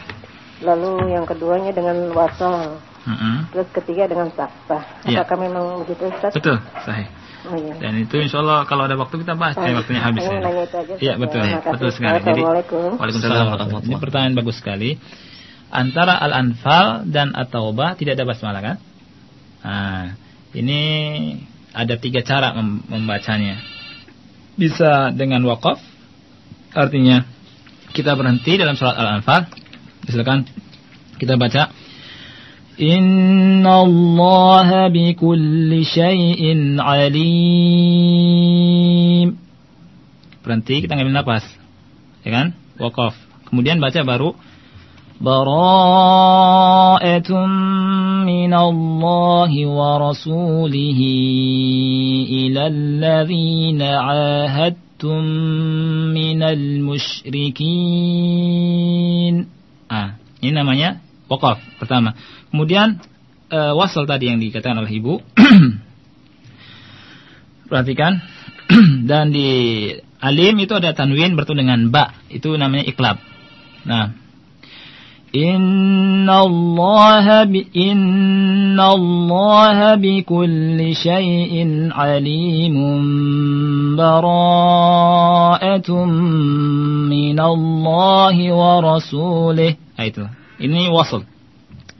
Lalu yang keduanya dengan wasal. Mm-mm. Terus ketiga dengan saksa. Iya. Apakah memang begitu Ustaz? Betul, sahih. Oh, iya. Dan itu insya Allah kalau ada waktu kita bahas, eh, Baik. waktunya habis. Ya. aja, Iya Ustaz. betul, kasih. betul sekali. Jadi. Waalaikumsalam Ini pertanyaan bagus sekali. Antara Al-Anfal dan At-Taubah tidak ada basmalah kan? Nah, ini ada tiga cara mem- membacanya. Bisa dengan wakaf, artinya kita berhenti dalam surat Al-Anfal. Misalkan kita baca Allah bi kulli syai'in alim. Berhenti, kita ngambil nafas. Ya kan? Wakaf. Kemudian baca baru Bara'atun minallahi wa rasulihi ila alladhina ahadtum minal musyrikin. Ah, ini namanya wakaf pertama. Kemudian eh, wasal tadi yang dikatakan oleh ibu. [clears throat] Perhatikan. [clears throat] Dan di alim itu ada tanwin bertemu dengan ba. Itu namanya iklab. Nah. Inna Allah bi Inna Allah bi kulli syai'in alimun bara'atun min Allah wa rasulih. Nah, itu. Ini wasal.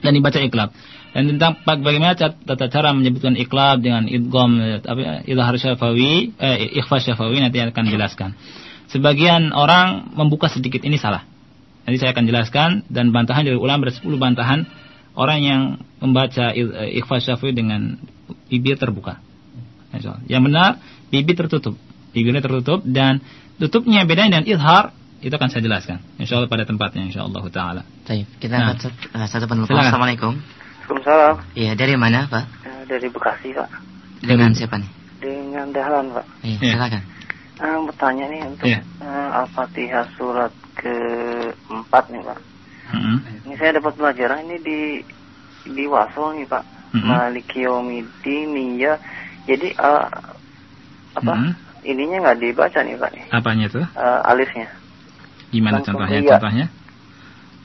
Dan dibaca iklab. Dan tentang bag- bagaimana tata cara menyebutkan iklab dengan idgham apa idhar syafawi, eh, ikhfa syafawi nanti akan jelaskan. Sebagian orang membuka sedikit ini salah. Nanti saya akan jelaskan dan bantahan dari ulama ada 10 bantahan orang yang membaca eh, ikhfa syafawi dengan bibir terbuka. Yang benar bibir tertutup. Bibirnya tertutup dan tutupnya bedanya dengan idhar itu akan saya jelaskan. insya Allah pada tempatnya insya Allah taala. Baik, kita Nah. angkat eh, satu penelpon. Silakan. Assalamualaikum. Waalaikumsalam. Iya, dari mana, Pak? Eh, dari Bekasi, Pak. Dengan siapa nih? Dengan Dahlan, Pak. Iya, Iya. silakan. Eh, bertanya nih untuk Iya. eh, Al-Fatihah surat keempat nih, Pak. Mm-mm. Ini saya dapat pelajaran ini di di Wasol nih, Pak. Mm-mm. Maliki Yaumiddin iya. Jadi eh, apa? Mm-mm. Ininya nggak dibaca nih, Pak nih. Apanya tuh? Eh, alifnya. Gimana Langsung, contohnya? iya. Contohnya?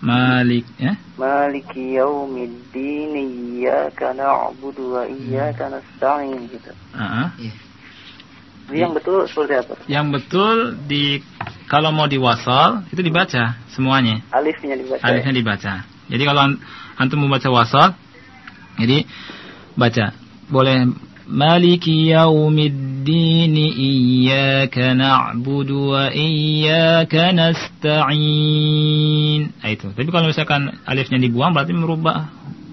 Malik ya? Maliki Yaumiddin iyyaka na'budu wa iyyaka nasta'in gitu. Ah, ah. Iya. Jadi yang betul seperti apa? Yang betul di kalau mau diwasal itu dibaca semuanya. Alifnya dibaca. ya? Alifnya dibaca. Jadi kalau an- antum membaca wasal, jadi baca. Boleh Maliki yaumiddin iyyaka na'budu wa iyyaka nasta'in. Nah, itu. Tapi kalau misalkan alifnya dibuang berarti merubah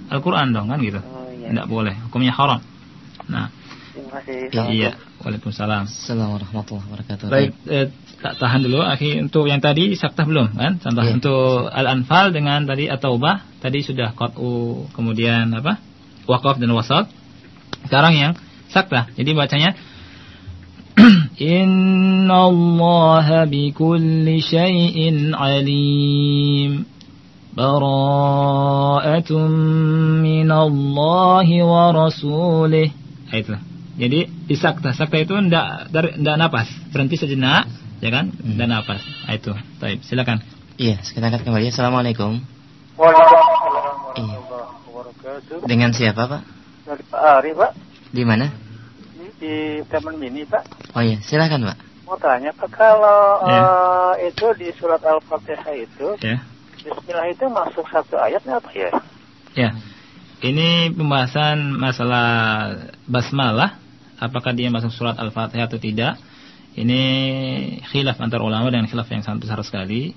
Al-Qur'an dong kan gitu. Oh iya. Tidak boleh, hukumnya haram. Nah, Terima kasih. iya. Waalaikumsalam. Assalamualaikum warahmatullahi wabarakatuh. Baik, eh, tak tahan dulu. Akhi, untuk yang tadi saktah belum kan? Contoh Iya. untuk Al-Anfal dengan tadi At-Taubah, tadi sudah qat'u, kemudian apa? Waqaf dan wasat. Sekarang yang saktah. Jadi bacanya [clears throat] Inna Allah bi kulli syai'in alim. Bara'atun minallahi wa rasulih. Nah, itu. Jadi di sakta, itu ndak dari ndak napas, berhenti sejenak, ya kan? Hmm. Dan napas. Nah, itu. Baik, silakan. Iya, kita angkat kembali. Assalamualaikum. Waalaikumsalam Iya. warahmatullahi wabarakatuh. Dengan siapa, Pak? Dari Pak Ari, Pak. Di mana? Ini di Taman Mini, Pak. Oh iya, silakan, Pak. Mau tanya, Pak, kalau Ya. eh, itu di surat Al-Fatihah itu, Ya. Bismillah itu masuk satu ayatnya apa ya? Ya. Ini pembahasan masalah basmalah, apakah dia masuk surat Al-Fatihah atau tidak. Ini khilaf antar ulama dengan khilaf yang sangat besar sekali.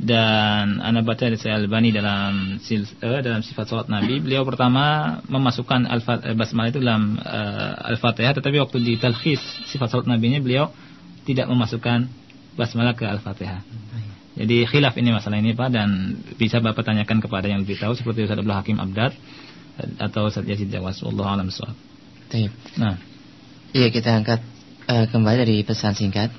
Dan anda baca dari Syekh Albani dalam sil, eh, dalam sifat salat Nabi, beliau pertama memasukkan al basmalah itu dalam eh, Al-Fatihah, tetapi waktu di talkhis sifat salat Nabi-nya beliau tidak memasukkan basmalah ke Al-Fatihah. Jadi khilaf ini masalah ini Pak dan bisa Bapak tanyakan kepada yang lebih tahu seperti Ustaz Abdul Hakim Abdad atau Ustaz Yazid Jawas wallahu alam. Baik. Nah, Iya, kita angkat eh, kembali dari pesan singkat.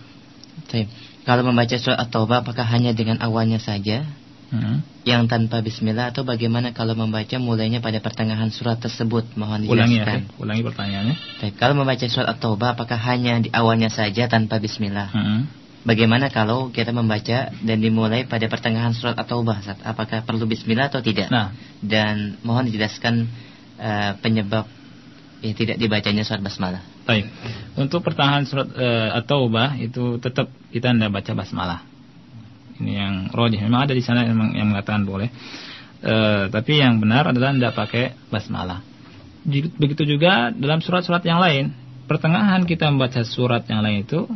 Baik. Kalau membaca surat At-Taubah apakah hanya dengan awalnya saja hmm. yang tanpa bismillah atau bagaimana kalau membaca mulainya pada pertengahan surat tersebut? Mohon ulangi ya, dijelaskan. Pak. ulangi pertanyaannya. Baik, kalau membaca surat At-Taubah apakah hanya di awalnya saja tanpa bismillah? Hmm. Bagaimana kalau kita membaca dan dimulai pada pertengahan surat At-Taubah? Ustaz? Apakah perlu bismillah atau tidak? Nah, Dan mohon dijelaskan eh, penyebab ya, tidak dibacanya surat basmalah. Baik. Untuk pertahanan surat eh, At-Taubah itu tetap kita tidak baca basmalah. Ini yang rojih. Memang ada di sana yang, yang mengatakan boleh. Eh, tapi yang benar adalah tidak pakai basmalah. Begitu juga dalam surat-surat yang lain. Pertengahan kita membaca surat yang lain itu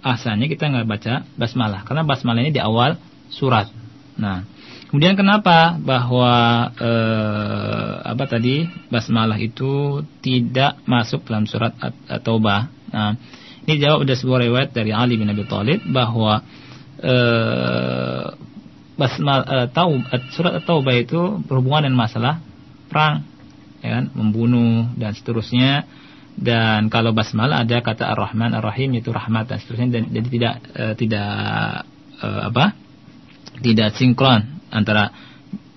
asalnya kita nggak baca basmalah karena basmalah ini di awal surat. Nah, kemudian kenapa bahwa eh, apa tadi basmalah itu tidak masuk dalam surat At- At-Taubah? Nah, ini jawab ada sebuah riwayat dari Ali bin Abi Thalib bahwa eh, basmal eh, taub, surat At-Taubah itu berhubungan dengan masalah perang, ya kan, membunuh dan seterusnya. Dan kalau basmalah ada kata Ar-Rahman Ar-Rahim itu rahmat dan seterusnya dan jadi tidak eh, tidak eh, apa? tidak sinkron antara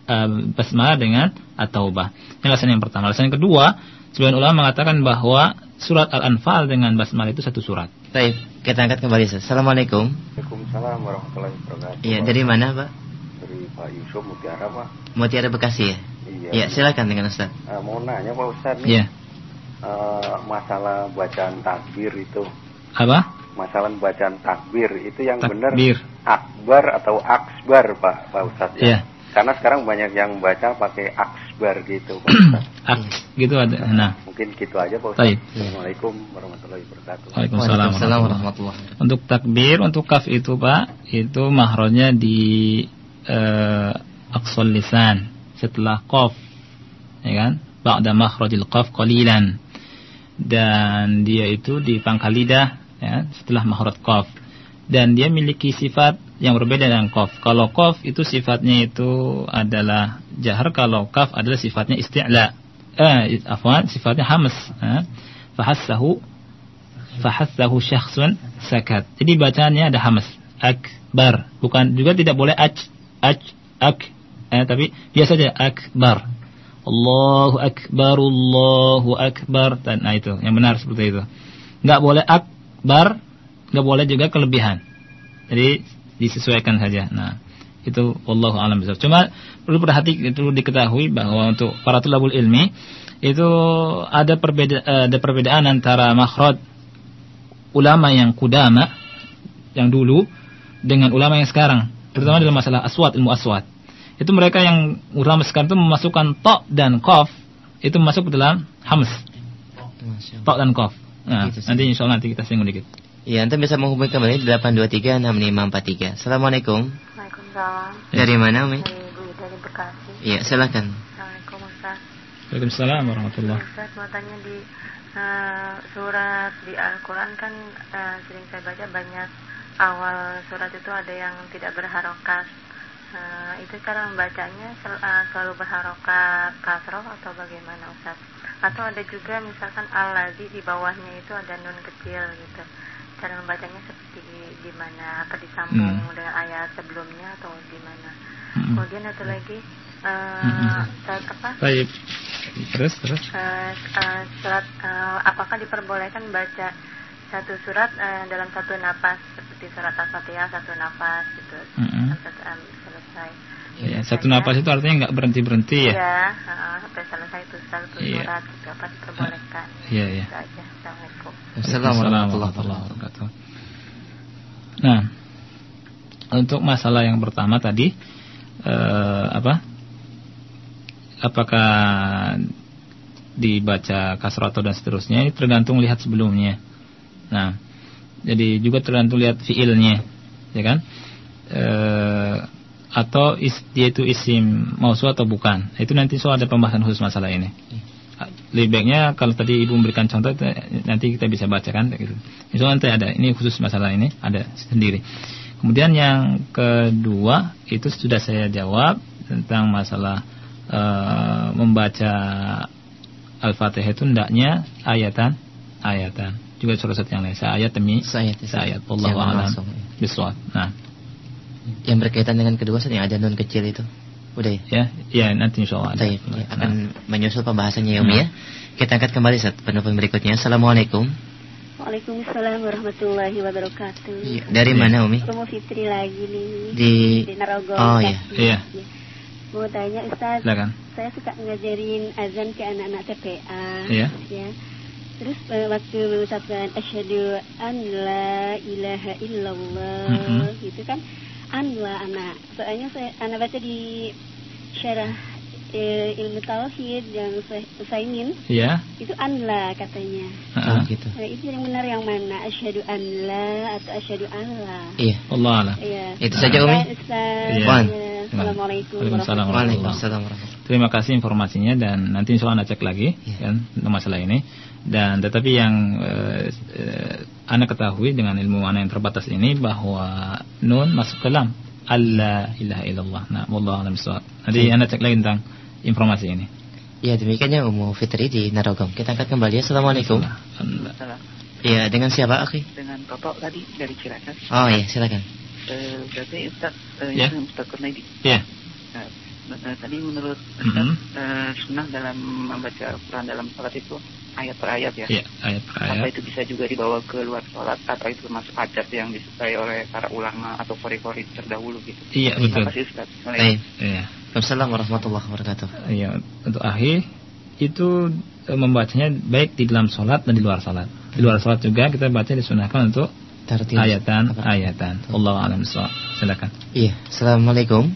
eh, basmalah dengan at-taubah. Ini alasan yang pertama. Alasan yang kedua, sebagian ulama mengatakan bahwa surat Al-Anfal dengan basmalah itu satu surat. Baik, kita angkat kembali. Assalamualaikum. Waalaikumsalam warahmatullahi wabarakatuh. Iya, dari mana, Pak? Dari Pak Yusuf Mutiara, Pak. Mutiara Bekasi ya? Iya. Iya, silakan dengan Ustaz. Eh, mau nanya Pak Ustaz nih, Iya. eh, masalah bacaan takbir itu. Apa? Masalah bacaan takbir itu yang benar Takbir. akbar atau aksbar, Pak, Pak Ustaz ya. Iya. Karena sekarang banyak yang baca pakai aksbar gitu, Pak. [clears throat] Aks gitu ada. Nah, Mungkin gitu aja Pak. Baik. Assalamualaikum warahmatullahi wabarakatuh. Waalaikumsalam Waalaikumsalam warahmatullahi warahmatullahi wabarakatuh. Untuk takbir, untuk kaf itu Pak, itu mahrojnya di eh, aqsal lisan setelah qaf. Ya kan? Ba'da makhrajil qaf qalilan. Dan dia itu di pangkal lidah ya, setelah makhraj qaf. Dan dia memiliki sifat yang berbeda dengan qaf. Kalau qaf itu sifatnya itu adalah jahar, kalau kaf adalah sifatnya isti'la. Eh, afwan, sifatnya hamas. Eh. Fahassahu fahassahu syakhsun sakat. Jadi bacaannya ada hamas. Akbar. Bukan juga tidak boleh aj aj ak eh, tapi biasa saja akbar. Allahu akbar, Allahu akbar. Nah itu, yang benar seperti itu. Enggak boleh akbar, enggak boleh juga kelebihan. Jadi disesuaikan saja. Nah, itu wallahu alam bisa. Cuma perlu perhati itu diketahui bahwa untuk para tulabul ilmi itu ada perbeda ada perbedaan antara makhraj ulama yang kudama yang dulu dengan ulama yang sekarang, terutama dalam masalah aswat ilmu aswat. Itu mereka yang ulama sekarang itu memasukkan to dan qaf itu masuk ke dalam hams. To dan qaf. Nah, gitu nanti insya Allah nanti kita singgung dikit. Iya, Anda bisa menghubungi kembali 8236543. Assalamualaikum. Waalaikumsalam. Dari mana, Umi? Dari Ibu dari Bekasi. Iya, silakan. Assalamualaikum Ustaz. Waalaikumsalam warahmatullahi Ustaz mau tanya di uh, surat di Al-Quran kan uh, sering saya baca banyak awal surat itu ada yang tidak berharokat. Uh, itu cara membacanya sel, uh, selalu berharokat kasroh atau bagaimana Ustaz? Atau ada juga misalkan al-ladzi di bawahnya itu ada nun kecil gitu cara membacanya seperti gimana apa disambung hmm. dengan ayat sebelumnya atau gimana hmm. kemudian satu lagi uh, hmm. surat apa Baik. terus terus uh, uh, surat uh, apakah diperbolehkan baca satu surat uh, dalam satu napas seperti surat al-fatihah satu napas gitu hmm. sampai um, selesai Ya, satu napas itu artinya nggak berhenti berhenti ya? Iya, uh, sampai selesai itu satu iya. surat gitu apa diperbolehkan. Iya iya. Assalamualaikum. Assalamualaikum warahmatullahi wabarakatuh. Nah, untuk masalah yang pertama tadi eh, apa? Apakah dibaca kasroto dan seterusnya ini tergantung lihat sebelumnya. Nah, jadi juga tergantung lihat fiilnya, ya kan? Eh, atau is, dia itu isim mausu atau bukan. Itu nanti soal ada pembahasan khusus masalah ini. Lebih baiknya kalau tadi ibu memberikan contoh nanti kita bisa bacakan gitu. Itu nanti ada ini khusus masalah ini ada sendiri. Kemudian yang kedua itu sudah saya jawab tentang masalah uh, membaca Al-Fatihah itu hendaknya ayatan ayatan juga surat yang lain saya demi saya ayat Allah a'lam bisawab. Nah, yang berkaitan dengan kedua yang ada non kecil itu. Udah ya? Ya, ya nanti insya Allah. Baik, ya, akan nah. menyusul pembahasannya ya Umi ya. Kita angkat kembali saat penelpon berikutnya. Assalamualaikum. Waalaikumsalam warahmatullahi wabarakatuh. Ya, dari mana Umi? Romo Fitri lagi nih. Di, di Narogong. Oh iya. Iya. Mau tanya Ustaz. Silakan. Saya suka ngajarin azan ke anak-anak TPA. Iya. Ya. Terus uh, waktu mengucapkan asyhadu an la ilaha illallah mm -hmm. gitu kan anwa anak. Soalnya saya anak baca di syarah e, ilmu tauhid yang saya ingin ya itu anla katanya. Uh -huh. gitu. nah, itu yang benar yang mana? Asyhadu anla atau asyhadu Allah iya Allah Allah iya. itu saja umi? Iya. Assalamualaikum warahmatullahi wabarakatuh terima kasih informasinya dan nanti insya Allah cek lagi ya. kan masalah ini. Dan tetapi yang eh, eh, anda ketahui dengan ilmu anda yang terbatas ini bahwa nun masuk ke dalam Allah ilaha illallah. Nah, wallahu a'lam bishawab. Nanti anda cek lagi tentang informasi ini. Ya demikiannya Umu Fitri di Narogong. Kita angkat kembali. Assalamualaikum. Iya dengan siapa Akhi? Dengan Toto tadi dari Ciracas. Oh iya silakan. Uh, berarti Ustaz, uh, ya. Yeah. Ustaz Kurnaidi. Iya. Nah, uh, tadi menurut Ustaz, mm -hmm. uh, sunnah dalam membaca Quran dalam salat itu ayat per ayat ya. Iya, ayat per ayat. Apa itu bisa juga dibawa ke luar sholat atau itu termasuk adat yang disukai oleh para ulama atau kori-kori terdahulu gitu. Iya, betul. Terima kasih Ustaz. Baik. Iya. Assalamualaikum warahmatullahi wabarakatuh. Iya, untuk akhir itu e, membacanya baik di dalam sholat dan di luar sholat. Di luar sholat juga kita baca disunahkan untuk Tartil. ayatan ayatan. Allah alam Silakan. Iya. Assalamualaikum.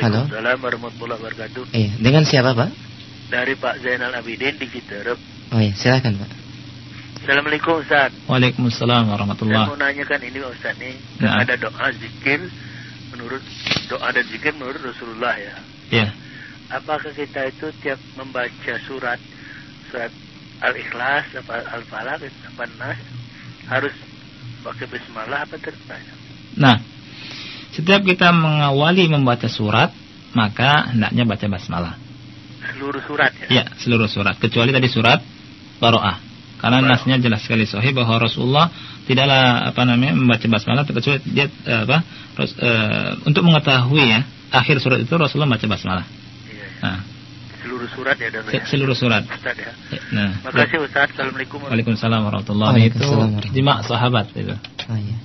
Halo. Assalamualaikum warahmatullahi wabarakatuh. Iya. Dengan siapa Pak? Dari Pak Zainal Abidin di Citerep. Oh iya, silakan Pak. Assalamualaikum Ustaz. Waalaikumsalam warahmatullahi. Saya mau nanyakan ini Pak Ustaz nih, nah. ada doa zikir menurut doa dan zikir menurut Rasulullah ya. Iya. Apakah kita itu tiap membaca surat surat Al-Ikhlas apa Al-Falaq apa Nas harus pakai bismillah apa terus Nah, Setiap kita mengawali membaca surat, maka hendaknya baca basmalah. Seluruh surat ya. Ya, seluruh surat kecuali tadi surat Baroah. Karena Baroah. nasnya jelas sekali sahih bahwa Rasulullah tidaklah apa namanya membaca basmalah kecuali dia eh, apa ras- eh, untuk mengetahui ya akhir surat itu Rasulullah membaca basmalah. Iya. Nah, Seluruh surat ya dan se- seluruh surat. Ustaz ya. Nah, Makasih Ustaz. Assalamualaikum. Waalaikumsalam warahmatullahi itu warahmatullahi. jima sahabat itu. Oh iya.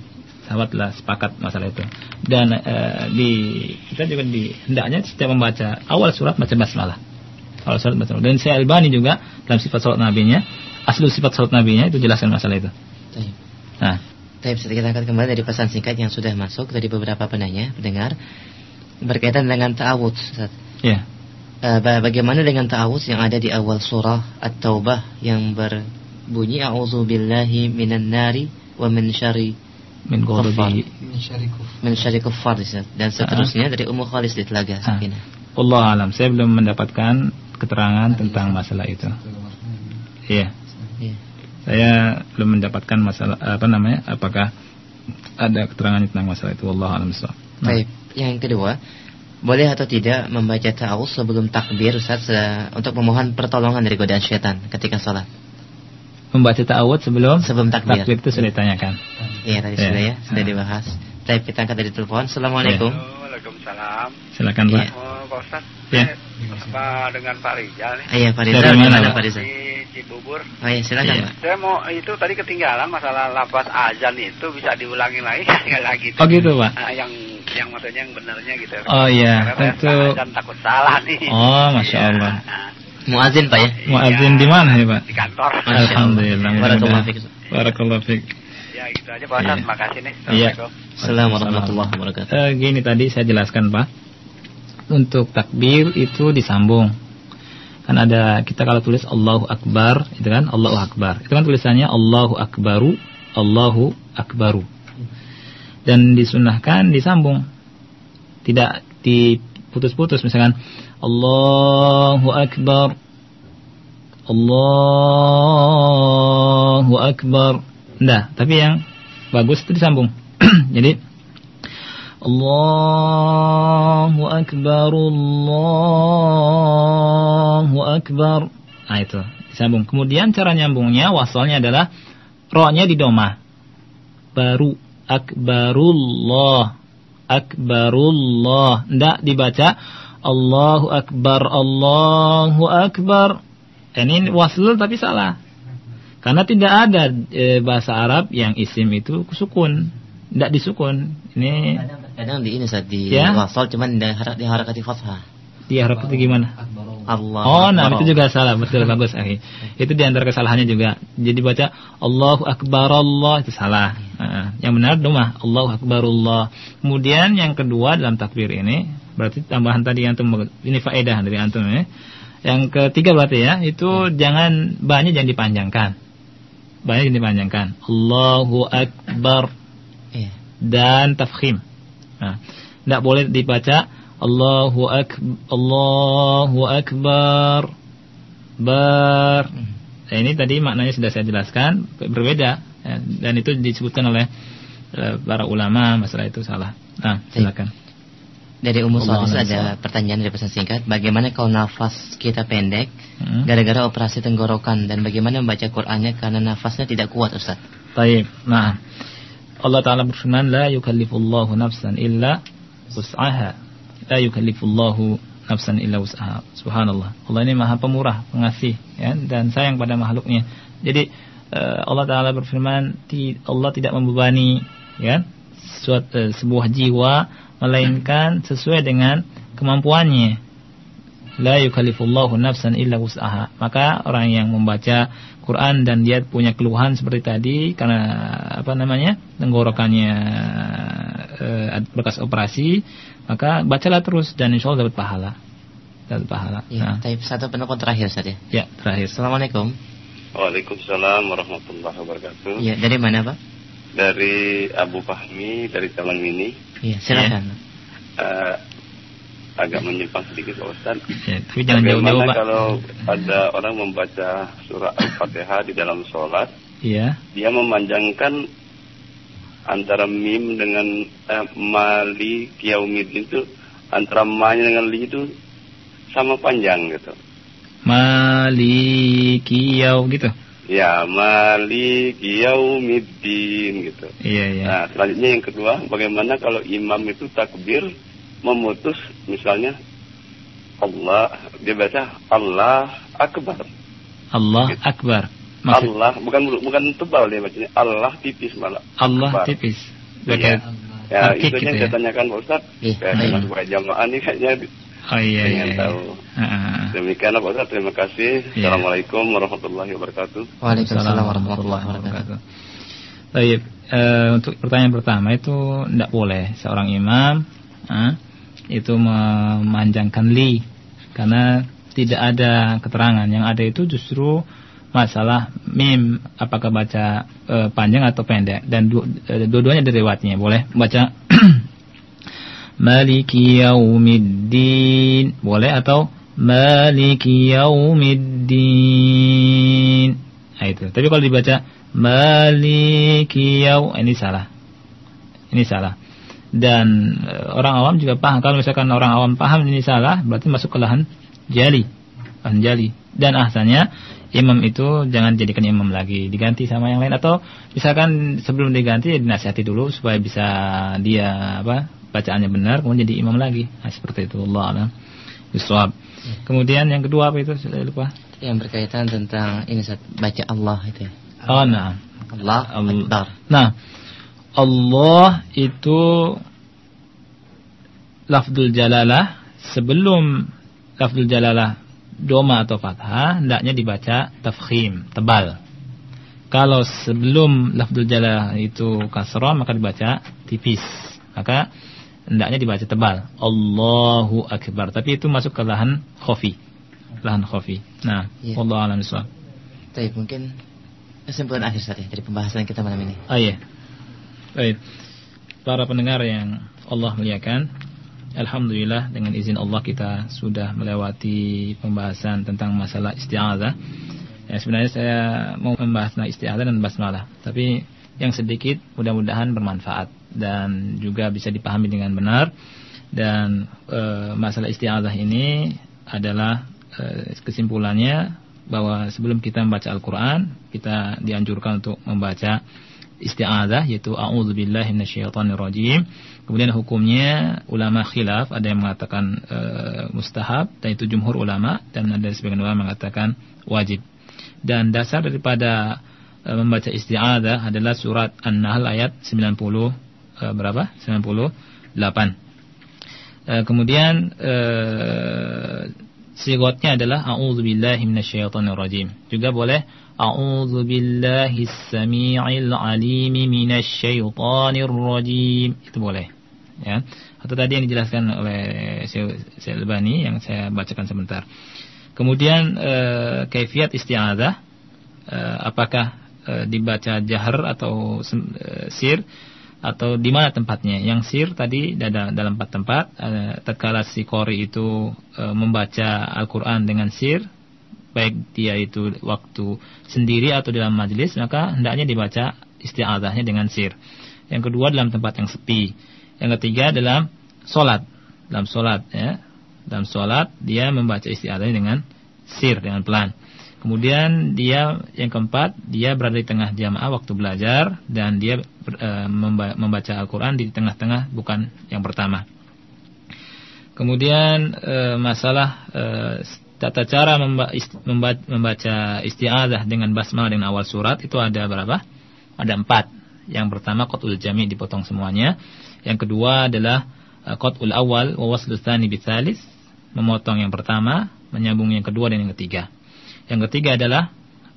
Sahabat lah sepakat masalah itu. Dan eh, di kita juga di hendaknya setiap membaca awal surat baca basmalah. Surat baca. basmalah. Dan saya Albani juga dalam sifat salat nabinya, asli sifat salat nabinya itu jelaskan masalah itu. Baik. Nah, Ustaz, kita akan kembali dari pesan singkat yang sudah masuk dari beberapa penanya, pendengar berkaitan dengan ta'awudz. Ustaz. ya. Eh, ba- bagaimana dengan ta'awudz yang ada di awal surah At-Taubah yang berbunyi A'udzu billahi minan nari wa min syarri Min ghadabi. min syarri kuffar Ustaz. dan seterusnya dari Ummu Khalis di Telaga Ah. Sakinah. Allah alam, saya belum mendapatkan keterangan tentang masalah itu. Iya. Iya. Saya belum mendapatkan masalah apa namanya? Apakah ada keterangan tentang masalah itu? Allah alam. Nah, Baik, yang kedua, boleh atau tidak membaca ta'awudz sebelum takbir Ustaz eh, untuk memohon pertolongan dari godaan syaitan ketika sholat? membaca ta'awud sebelum Sebelum takbir. takbir itu sudah ditanyakan. Iya tadi Iya. sudah ya, sudah Ah. dibahas. Baik, kita angkat dari telepon. Assalamualaikum. Waalaikumsalam. Silakan Pak. Iya. Oh, Pak Ustaz. Ya. Apa dengan Pak Rijal nih? Iya, Pak Dari Rizal, mana, gimana Pak? Rizal? Di Cibubur. Oh iya, silakan Iya. Pak. Saya mau itu tadi ketinggalan masalah lafaz azan itu bisa diulangi lagi [laughs] sekali lagi. Oh gitu Pak. Ah, yang yang maksudnya yang benernya gitu. Oh iya, tentu. azan takut salah nih. Oh, Masya. Allah. Ah, Muazin Pak ya. Muazin di mana ya Pak? Di kantor. Allah. Alhamdulillah. Barakallahu fiik. Barakallahu fiik. Ya gitu aja Pak Ustaz. Iya. Makasih nih. Iya. Assalamualaikum. Assalamualaikum warahmatullahi wabarakatuh. Eh, gini tadi saya jelaskan Pak. Untuk takbir itu disambung. Kan ada kita kalau tulis Allahu Akbar, itu kan Allahu Akbar. Itu kan tulisannya Allahu Akbaru, Allahu Akbaru. Dan disunahkan disambung. Tidak diputus-putus misalkan Allahu Akbar. Allahu Akbar. Nah, tapi yang bagus itu disambung. [clears throat] Jadi Allahu Akbar Allahu Akbar. Nah itu disambung. Kemudian cara nyambungnya wasalnya adalah Ro-nya di doma. Baru Akbarullah. Akbarullah. Tidak dibaca Allahu Akbar Allahu Akbar. Ini wasl tapi salah Karena tidak ada e, bahasa Arab yang isim itu sukun Tidak disukun Ini Kadang di ini saat di Ya. wasal cuman di, har- di harakati fathah. diharap itu gimana? Allah. Oh, nah itu juga salah, betul bagus, akhi. Itu di antara kesalahannya juga. Jadi baca Allahu Akbar Allah itu salah. Nah, yang benar domah Allahu Akbar Allah. Kemudian yang kedua dalam takbir ini berarti tambahan tadi antum ini faedah dari antum ya. Yang ketiga berarti ya, itu jangan banyak jangan dipanjangkan. Banyak jangan dipanjangkan. Allahu Akbar Iya. dan tafkhim. Nah, tidak boleh dibaca Allahu ak Allahu akbar bar. Nah, ini tadi maknanya sudah saya jelaskan berbeda ya, dan itu disebutkan oleh eh, para ulama masalah itu salah. Nah, silakan. Dari Allah Salis Alam ada pertanyaan dari pesan singkat. Bagaimana kalau nafas kita pendek Hmm. gara-gara operasi tenggorokan dan bagaimana membaca Qur'annya karena nafasnya tidak kuat Ustaz? Taib. Nah, Allah Taala berfirman, "La yukallifullahu nafsan illa wus'aha." La yukallifullahu nafsan illa wus'aha. Subhanallah. Allah ini Maha Pemurah, Pengasih, ya, dan sayang pada makhluknya. Jadi eh, Allah Taala berfirman, "Ti- Allah tidak membebani ya suatu, eh, sebuah jiwa melainkan sesuai dengan kemampuannya. La yukallifullahu nafsan illa wus'aha. Maka orang yang membaca Quran dan dia punya keluhan seperti tadi karena apa namanya? tenggorokannya eh, bekas operasi, maka bacalah terus dan insya Allah dapat pahala. Dapat pahala. Ya, Nah, tapi satu penelpon terakhir Ustaz ya. ya, terakhir. Assalamualaikum. Waalaikumsalam warahmatullahi wabarakatuh. Iya, dari mana Pak? Dari Abu Fahmi dari Taman Mini. Iya, silakan. Eh, agak menyimpang sedikit Pak Ustaz. Ya, tapi jangan jauh-jauh, Pak. kalau ada orang membaca surah Al-Fatihah di dalam sholat, Iya. dia memanjangkan antara mim dengan eh, mali yaumidin itu antara ma dengan li itu sama panjang gitu. Maliki yau gitu. Ya, maliki yaumiddin gitu. Iya, iya. Nah, selanjutnya yang kedua, bagaimana kalau imam itu takbir memutus misalnya Allah, dia baca Allah Akbar. Allah Gitu. Akbar. Maksud Allah bukan bukan tebal dia bacanya Allah tipis malah. Allah Akbar. tipis. Iya. Ya, itu gitu yang ya. saya tanyakan Pak Ustaz. Ya, dengan supaya jamaah ini kayaknya Oh iya iya. pengen iya. tahu. Heeh. Demikianlah Pak Ustaz, terima kasih. Iya. Assalamualaikum warahmatullahi wabarakatuh. Waalaikumsalam warahmatullahi wabarakatuh. Baik, eh, untuk pertanyaan pertama itu tidak boleh seorang imam ah, itu memanjangkan li karena tidak ada keterangan yang ada itu justru masalah mim apakah baca eh, panjang atau pendek dan du- eh, dua-duanya dari riwayatnya boleh baca [clears throat] Maliki yaumiddin. Boleh atau Maliki yaumiddin. Nah itu. Tapi kalau dibaca Maliki yau ini salah. Ini salah. Dan eh, orang awam juga paham. Kalau misalkan orang awam paham ini salah berarti masuk ke lahan jali. Lahan jali. Dan asalnya imam itu jangan jadikan imam lagi. Diganti sama yang lain. Atau misalkan sebelum diganti dinasihati dulu supaya bisa dia apa bacaannya benar kemudian jadi imam lagi. Nah, seperti itu. Allah alam bisawab kemudian yang kedua apa itu? Saya lupa. Yang berkaitan tentang ini baca Allah itu ya. oh nah. Allah Akbar. Nah, Allah itu lafzul jalalah sebelum lafzul jalalah doma atau fathah hendaknya dibaca tafkhim, tebal. Kalau sebelum lafzul jalalah itu kasrah maka dibaca tipis. Maka hendaknya dibaca tebal. Allahu akbar. Tapi itu masuk ke lahan khafi. Lahan khafi. Nah, Iya. wallahu a'lam bishawab. Tapi mungkin kesimpulan akhir Ustaz ya dari pembahasan kita malam ini. Ah iya. Baik. Para pendengar yang Allah muliakan, alhamdulillah dengan izin Allah kita sudah melewati pembahasan tentang masalah isti'adzah. Ya, sebenarnya saya mau membahas tentang isti'adzah dan basmalah, tapi yang sedikit mudah-mudahan bermanfaat dan juga bisa dipahami dengan benar. Dan eh, masalah isti'adzah ini adalah eh, kesimpulannya bahwa sebelum kita membaca Al-Quran kita dianjurkan untuk membaca isti'adzah yaitu a'udzubillahi minasyaitonirrajim. Kemudian hukumnya ulama khilaf, ada yang mengatakan e, mustahab dan itu jumhur ulama dan ada sebagian ulama mengatakan wajib. Dan dasar daripada e, membaca isti'adzah adalah surat An-Nahl ayat 90 e, berapa? 98. E, kemudian e, sigotnya adalah a'udzubillahi minasyaitonirrajim. Juga boleh a'udzu billahi samii'il 'alim minasyaitonir rajim. Itu boleh. Ya. Atau tadi yang dijelaskan oleh Syekh Albani yang saya bacakan sebentar. Kemudian eh, kaifiat isti'adzah eh, apakah eh, dibaca jahar atau eh, sir atau di mana tempatnya? Yang sir tadi ada dalam empat tempat. Eh, tatkala si qori itu eh, membaca Al-Qur'an dengan sir, baik dia itu waktu sendiri atau dalam majelis, maka hendaknya dibaca isti'adzahnya dengan sir. Yang kedua dalam tempat yang sepi. Yang ketiga dalam solat. Dalam solat ya. Dalam solat dia membaca isti'adzahnya dengan sir, dengan pelan. Kemudian dia yang keempat dia berada di tengah jamaah waktu belajar dan dia memba- membaca Al-Qur'an di tengah-tengah bukan yang pertama. Kemudian eh, masalah eh, tata cara membaca isti'adzah dengan basmalah dengan awal surat itu ada berapa? Ada empat. Yang pertama qatul jami dipotong semuanya. Yang kedua adalah eh, qatul awal wa waslu tsani memotong yang pertama, menyambung yang kedua dan yang ketiga. Yang ketiga adalah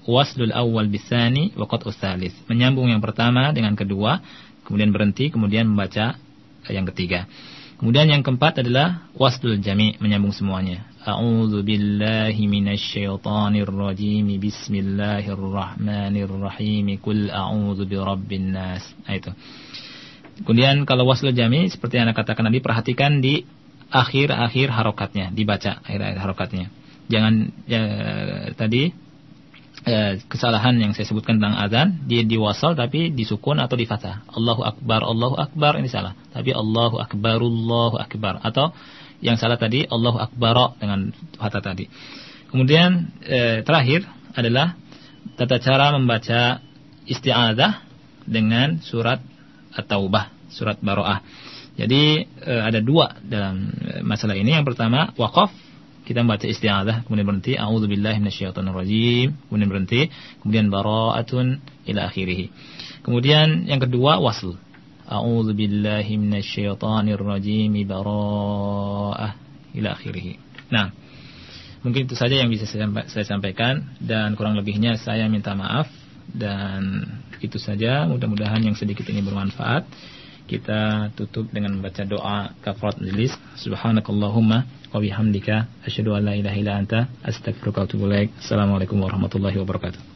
waslul awal bisani wa qat'us tsalis, menyambung yang pertama dengan kedua, kemudian berhenti, kemudian membaca yang ketiga. Kemudian yang keempat adalah waslul jami, menyambung semuanya. A'udzu billahi minasyaitonir rajim. Bismillahirrahmanirrahim. Qul a'udzu birabbin nas. Nah, itu. Kemudian kalau waslul jami seperti yang Anda katakan tadi perhatikan di akhir-akhir harokatnya, dibaca akhir-akhir harokatnya. Jangan ya, tadi eh, kesalahan yang saya sebutkan tentang azan, dia diwasal tapi disukun atau di fathah. Allahu akbar, Allahu akbar ini salah. Tapi Allahu akbarullahu akbar atau yang salah tadi Allahu akbar dengan fathah tadi. Kemudian eh, terakhir adalah tata cara membaca isti'adzah dengan surat At-Taubah, surat Baroah. Jadi e, ada dua dalam e, masalah ini. Yang pertama, wakaf kita membaca isti'adzah kemudian berhenti. A'udzubillahi rajim kemudian berhenti. Kemudian bara'atun ila akhirih. Kemudian yang kedua wasl. A'udzubillahi rajim bara'ah ila akhirih. Nah mungkin itu saja yang bisa saya sampaikan. Dan kurang lebihnya saya minta maaf. Dan itu saja. Mudah-mudahan yang sedikit ini bermanfaat. Kita tutup dengan membaca doa kafarat majlis. Subhanakallahumma wa bihamdika asyhadu an la ilaha illa anta astaghfiruka wa atubu ilaik. Assalamualaikum warahmatullahi wabarakatuh